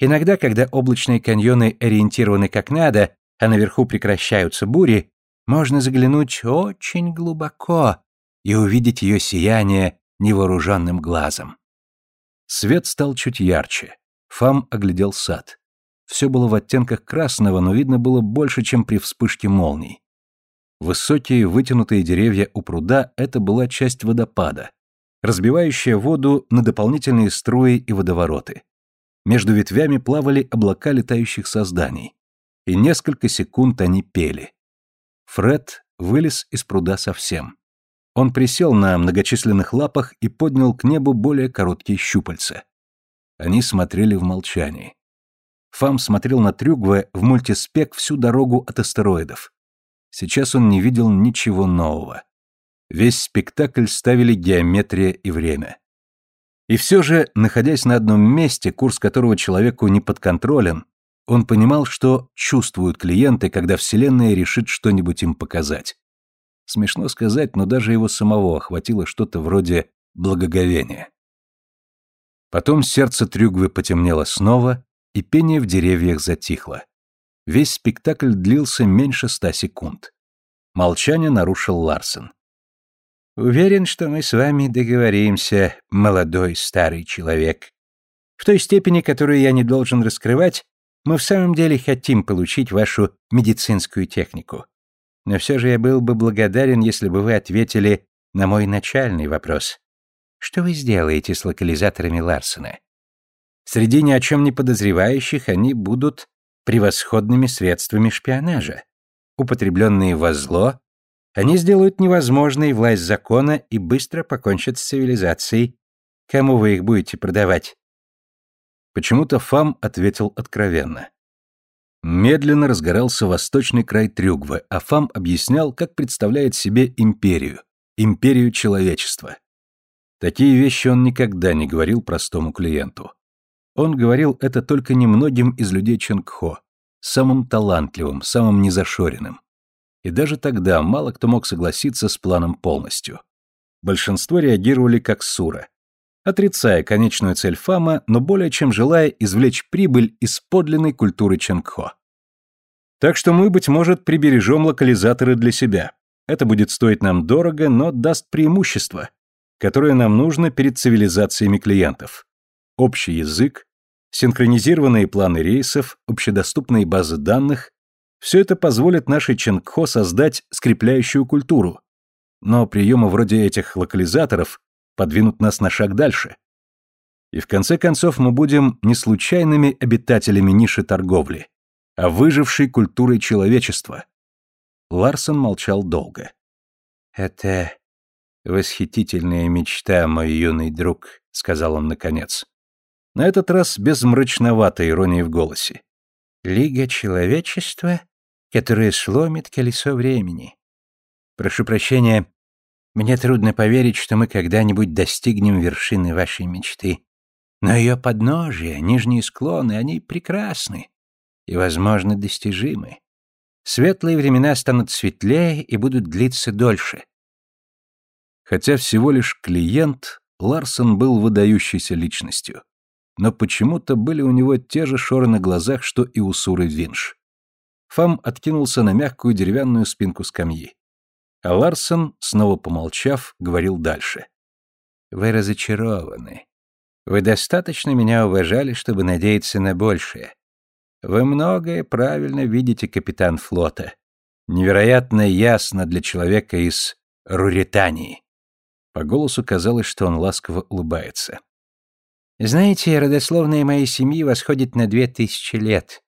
Иногда, когда облачные каньоны ориентированы как надо, а наверху прекращаются бури, можно заглянуть очень глубоко и увидеть ее сияние невооруженным глазом. Свет стал чуть ярче. Фам оглядел сад. Все было в оттенках красного, но видно было больше, чем при вспышке молний. Высокие вытянутые деревья у пруда – это была часть водопада, разбивающая воду на дополнительные струи и водовороты. Между ветвями плавали облака летающих созданий. И несколько секунд они пели. Фред вылез из пруда совсем. Он присел на многочисленных лапах и поднял к небу более короткие щупальца. Они смотрели в молчании. Фам смотрел на Трюгве в мультиспек всю дорогу от астероидов. Сейчас он не видел ничего нового. Весь спектакль ставили геометрия и время. И все же, находясь на одном месте, курс которого человеку не подконтролен, он понимал, что чувствуют клиенты, когда Вселенная решит что-нибудь им показать. Смешно сказать, но даже его самого охватило что-то вроде благоговения. Потом сердце Трюгвы потемнело снова, и пение в деревьях затихло. Весь спектакль длился меньше ста секунд. Молчание нарушил Ларсен. «Уверен, что мы с вами договоримся, молодой старый человек. В той степени, которую я не должен раскрывать, мы в самом деле хотим получить вашу медицинскую технику. Но все же я был бы благодарен, если бы вы ответили на мой начальный вопрос. Что вы сделаете с локализаторами Ларсена? Среди ни о чем не подозревающих они будут превосходными средствами шпионажа. Употребленные во зло, они сделают невозможной власть закона и быстро покончат с цивилизацией. Кому вы их будете продавать? Почему-то Фам ответил откровенно. Медленно разгорался восточный край Трюгвы, а Фам объяснял, как представляет себе империю, империю человечества. Такие вещи он никогда не говорил простому клиенту. Он говорил это только немногим из людей Ченгхо, самым талантливым, самым незашоренным. И даже тогда мало кто мог согласиться с планом полностью. Большинство реагировали как Сура, отрицая конечную цель Фама, но более чем желая извлечь прибыль из подлинной культуры Ченгхо. Так что мы, быть может, прибережем локализаторы для себя. Это будет стоить нам дорого, но даст преимущество, которое нам нужно перед цивилизациями клиентов общий язык, Синхронизированные планы рейсов, общедоступные базы данных – все это позволит нашей Ченгхо создать скрепляющую культуру. Но приемы вроде этих локализаторов подвинут нас на шаг дальше. И в конце концов мы будем не случайными обитателями ниши торговли, а выжившей культурой человечества. Ларсон молчал долго. «Это восхитительная мечта, мой юный друг», — сказал он наконец. На этот раз без мрачноватой иронии в голосе. «Лига человечества, которая сломит колесо времени. Прошу прощения, мне трудно поверить, что мы когда-нибудь достигнем вершины вашей мечты. Но ее подножие, нижние склоны, они прекрасны и, возможно, достижимы. Светлые времена станут светлее и будут длиться дольше. Хотя всего лишь клиент, Ларсон был выдающейся личностью. Но почему-то были у него те же шоры на глазах, что и у Суры Винш. Фам откинулся на мягкую деревянную спинку скамьи. А Ларсон, снова помолчав, говорил дальше. «Вы разочарованы. Вы достаточно меня уважали, чтобы надеяться на большее. Вы многое правильно видите, капитан флота. Невероятно ясно для человека из Руритании». По голосу казалось, что он ласково улыбается. «Знаете, родословная моей семьи восходит на две тысячи лет.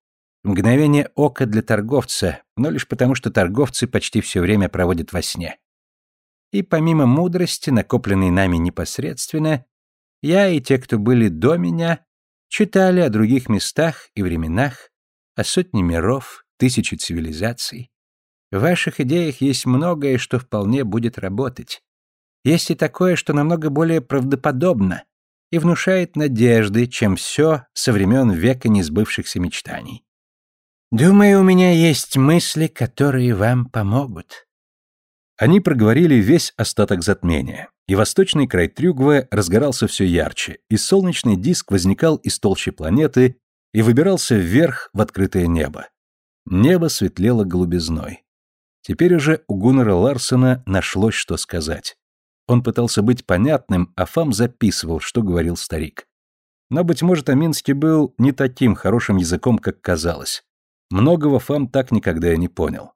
Мгновение ока для торговца, но лишь потому, что торговцы почти все время проводят во сне. И помимо мудрости, накопленной нами непосредственно, я и те, кто были до меня, читали о других местах и временах, о сотне миров, тысячи цивилизаций. В ваших идеях есть многое, что вполне будет работать. Есть и такое, что намного более правдоподобно и внушает надежды, чем все со времен века несбывшихся мечтаний. Думаю, у меня есть мысли, которые вам помогут. Они проговорили весь остаток затмения, и восточный край Трюгве разгорался все ярче, и солнечный диск возникал из толщи планеты и выбирался вверх в открытое небо. Небо светлело голубизной. Теперь уже у Гуннера Ларсена нашлось, что сказать. Он пытался быть понятным, а Фам записывал, что говорил старик. Но, быть может, Аминский был не таким хорошим языком, как казалось. Многого Фам так никогда и не понял.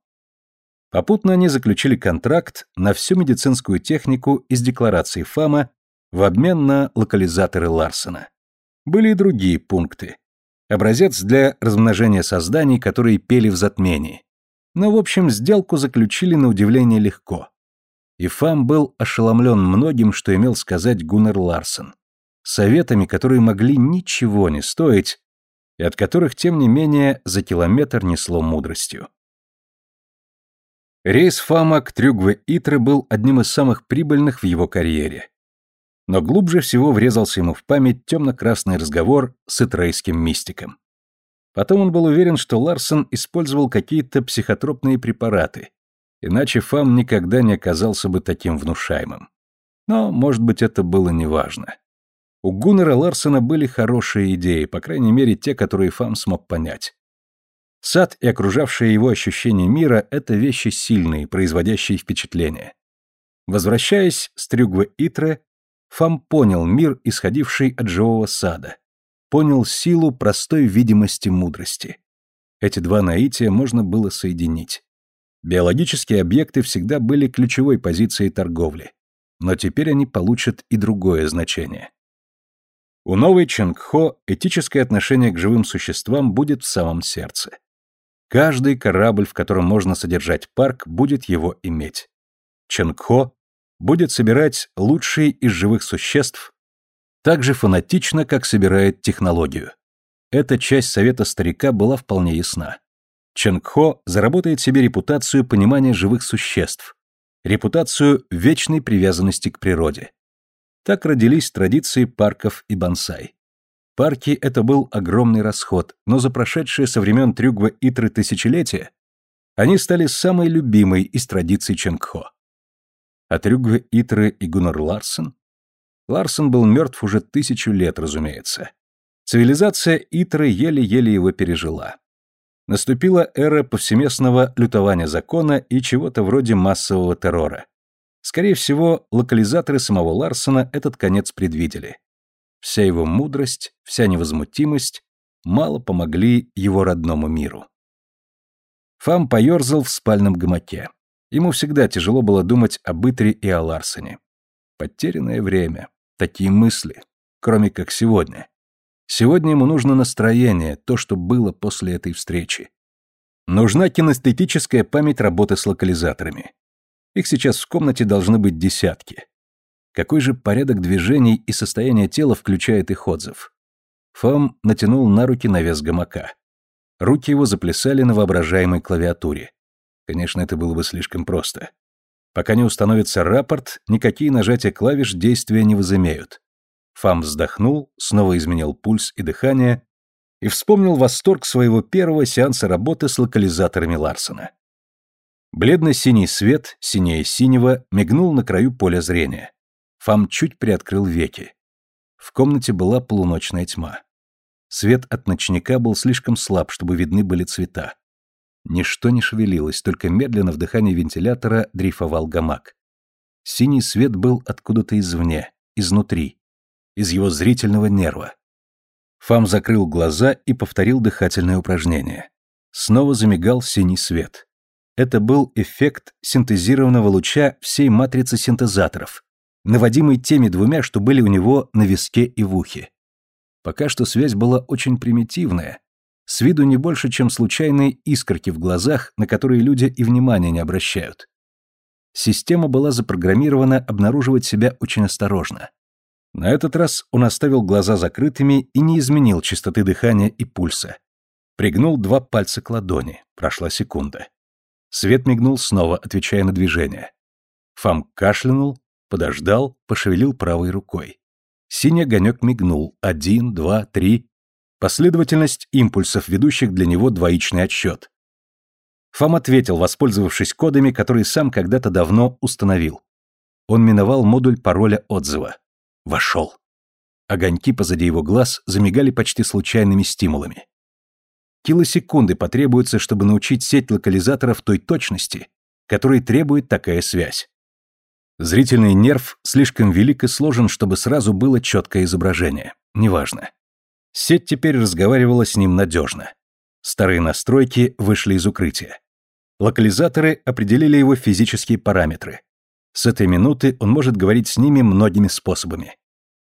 Попутно они заключили контракт на всю медицинскую технику из декларации ФАМа в обмен на локализаторы Ларсена. Были и другие пункты. Образец для размножения созданий, которые пели в затмении. Но, в общем, сделку заключили на удивление легко. И Фам был ошеломлен многим, что имел сказать Гуннер Ларсен. Советами, которые могли ничего не стоить, и от которых, тем не менее, за километр несло мудростью. Рейс Фама к Трюгве-Итре был одним из самых прибыльных в его карьере. Но глубже всего врезался ему в память темно-красный разговор с итрейским мистиком. Потом он был уверен, что Ларсон использовал какие-то психотропные препараты, иначе Фам никогда не оказался бы таким внушаемым. Но, может быть, это было неважно. У Гуннера Ларсена были хорошие идеи, по крайней мере, те, которые Фам смог понять. Сад и окружавшее его ощущение мира – это вещи сильные, производящие впечатление. Возвращаясь с Трюгве-Итре, Фам понял мир, исходивший от живого сада, понял силу простой видимости мудрости. Эти два наития можно было соединить. Биологические объекты всегда были ключевой позицией торговли, но теперь они получат и другое значение. У новой Чангхо этическое отношение к живым существам будет в самом сердце. Каждый корабль, в котором можно содержать парк, будет его иметь. Чангхо будет собирать лучшие из живых существ так же фанатично, как собирает технологию. Эта часть совета старика была вполне ясна. Чангхо заработает себе репутацию понимания живых существ, репутацию вечной привязанности к природе. Так родились традиции парков и бонсай. Парки – это был огромный расход, но за прошедшие со времен Трюгва Итры тысячелетия они стали самой любимой из традиций Ченгхо. А Трюгве Итры и Гуннар Ларсен? Ларсен был мертв уже тысячу лет, разумеется. Цивилизация Итры еле-еле его пережила. Наступила эра повсеместного лютования закона и чего-то вроде массового террора. Скорее всего, локализаторы самого Ларсена этот конец предвидели. Вся его мудрость, вся невозмутимость мало помогли его родному миру. Фам поерзал в спальном гамаке. Ему всегда тяжело было думать об Итре и о Ларсене. Потерянное время. Такие мысли. Кроме как сегодня. Сегодня ему нужно настроение, то, что было после этой встречи. Нужна кинестетическая память работы с локализаторами. Их сейчас в комнате должны быть десятки. Какой же порядок движений и состояние тела включает их отзыв? Фом натянул на руки навес гамака. Руки его заплясали на воображаемой клавиатуре. Конечно, это было бы слишком просто. Пока не установится рапорт, никакие нажатия клавиш действия не возымеют. Фам вздохнул, снова изменил пульс и дыхание и вспомнил восторг своего первого сеанса работы с локализаторами Ларсона. Бледно-синий свет, синее синего, мигнул на краю поля зрения. Фам чуть приоткрыл веки. В комнате была полуночная тьма. Свет от ночника был слишком слаб, чтобы видны были цвета. Ничто не шевелилось, только медленно в дыхании вентилятора дрейфовал гамак. Синий свет был откуда-то извне, изнутри, из его зрительного нерва. Фам закрыл глаза и повторил дыхательное упражнение. Снова замигал синий свет. Это был эффект синтезированного луча всей матрицы синтезаторов, наводимый теми двумя, что были у него на виске и в ухе. Пока что связь была очень примитивная, с виду не больше, чем случайные искорки в глазах, на которые люди и внимания не обращают. Система была запрограммирована обнаруживать себя очень осторожно. На этот раз он оставил глаза закрытыми и не изменил частоты дыхания и пульса. Пригнул два пальца к ладони. Прошла секунда. Свет мигнул снова, отвечая на движение. Фам кашлянул, Подождал, пошевелил правой рукой. Синий огонек мигнул. Один, два, три. Последовательность импульсов, ведущих для него двоичный отсчет. Фам ответил, воспользовавшись кодами, которые сам когда-то давно установил. Он миновал модуль пароля отзыва. Вошел. Огоньки позади его глаз замигали почти случайными стимулами. Килосекунды потребуются, чтобы научить сеть локализаторов той точности, которой требует такая связь. Зрительный нерв слишком велик и сложен, чтобы сразу было четкое изображение. Неважно. Сеть теперь разговаривала с ним надежно. Старые настройки вышли из укрытия. Локализаторы определили его физические параметры. С этой минуты он может говорить с ними многими способами.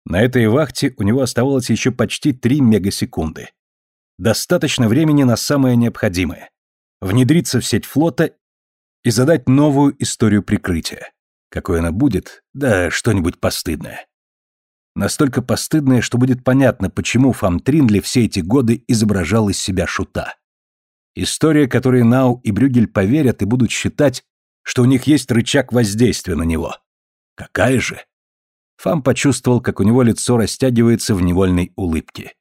На этой вахте у него оставалось еще почти 3 мегасекунды. Достаточно времени на самое необходимое. Внедриться в сеть флота и задать новую историю прикрытия. Какой она будет? Да что-нибудь постыдное. Настолько постыдное, что будет понятно, почему Фам Триндли все эти годы изображал из себя шута. История, которой Нау и Брюгель поверят и будут считать, что у них есть рычаг воздействия на него. Какая же? Фам почувствовал, как у него лицо растягивается в невольной улыбке.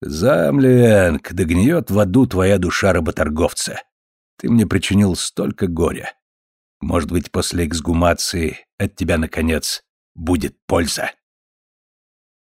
«Замленг, да гниет в аду твоя душа работорговца. Ты мне причинил столько горя. Может быть, после эксгумации от тебя, наконец, будет польза.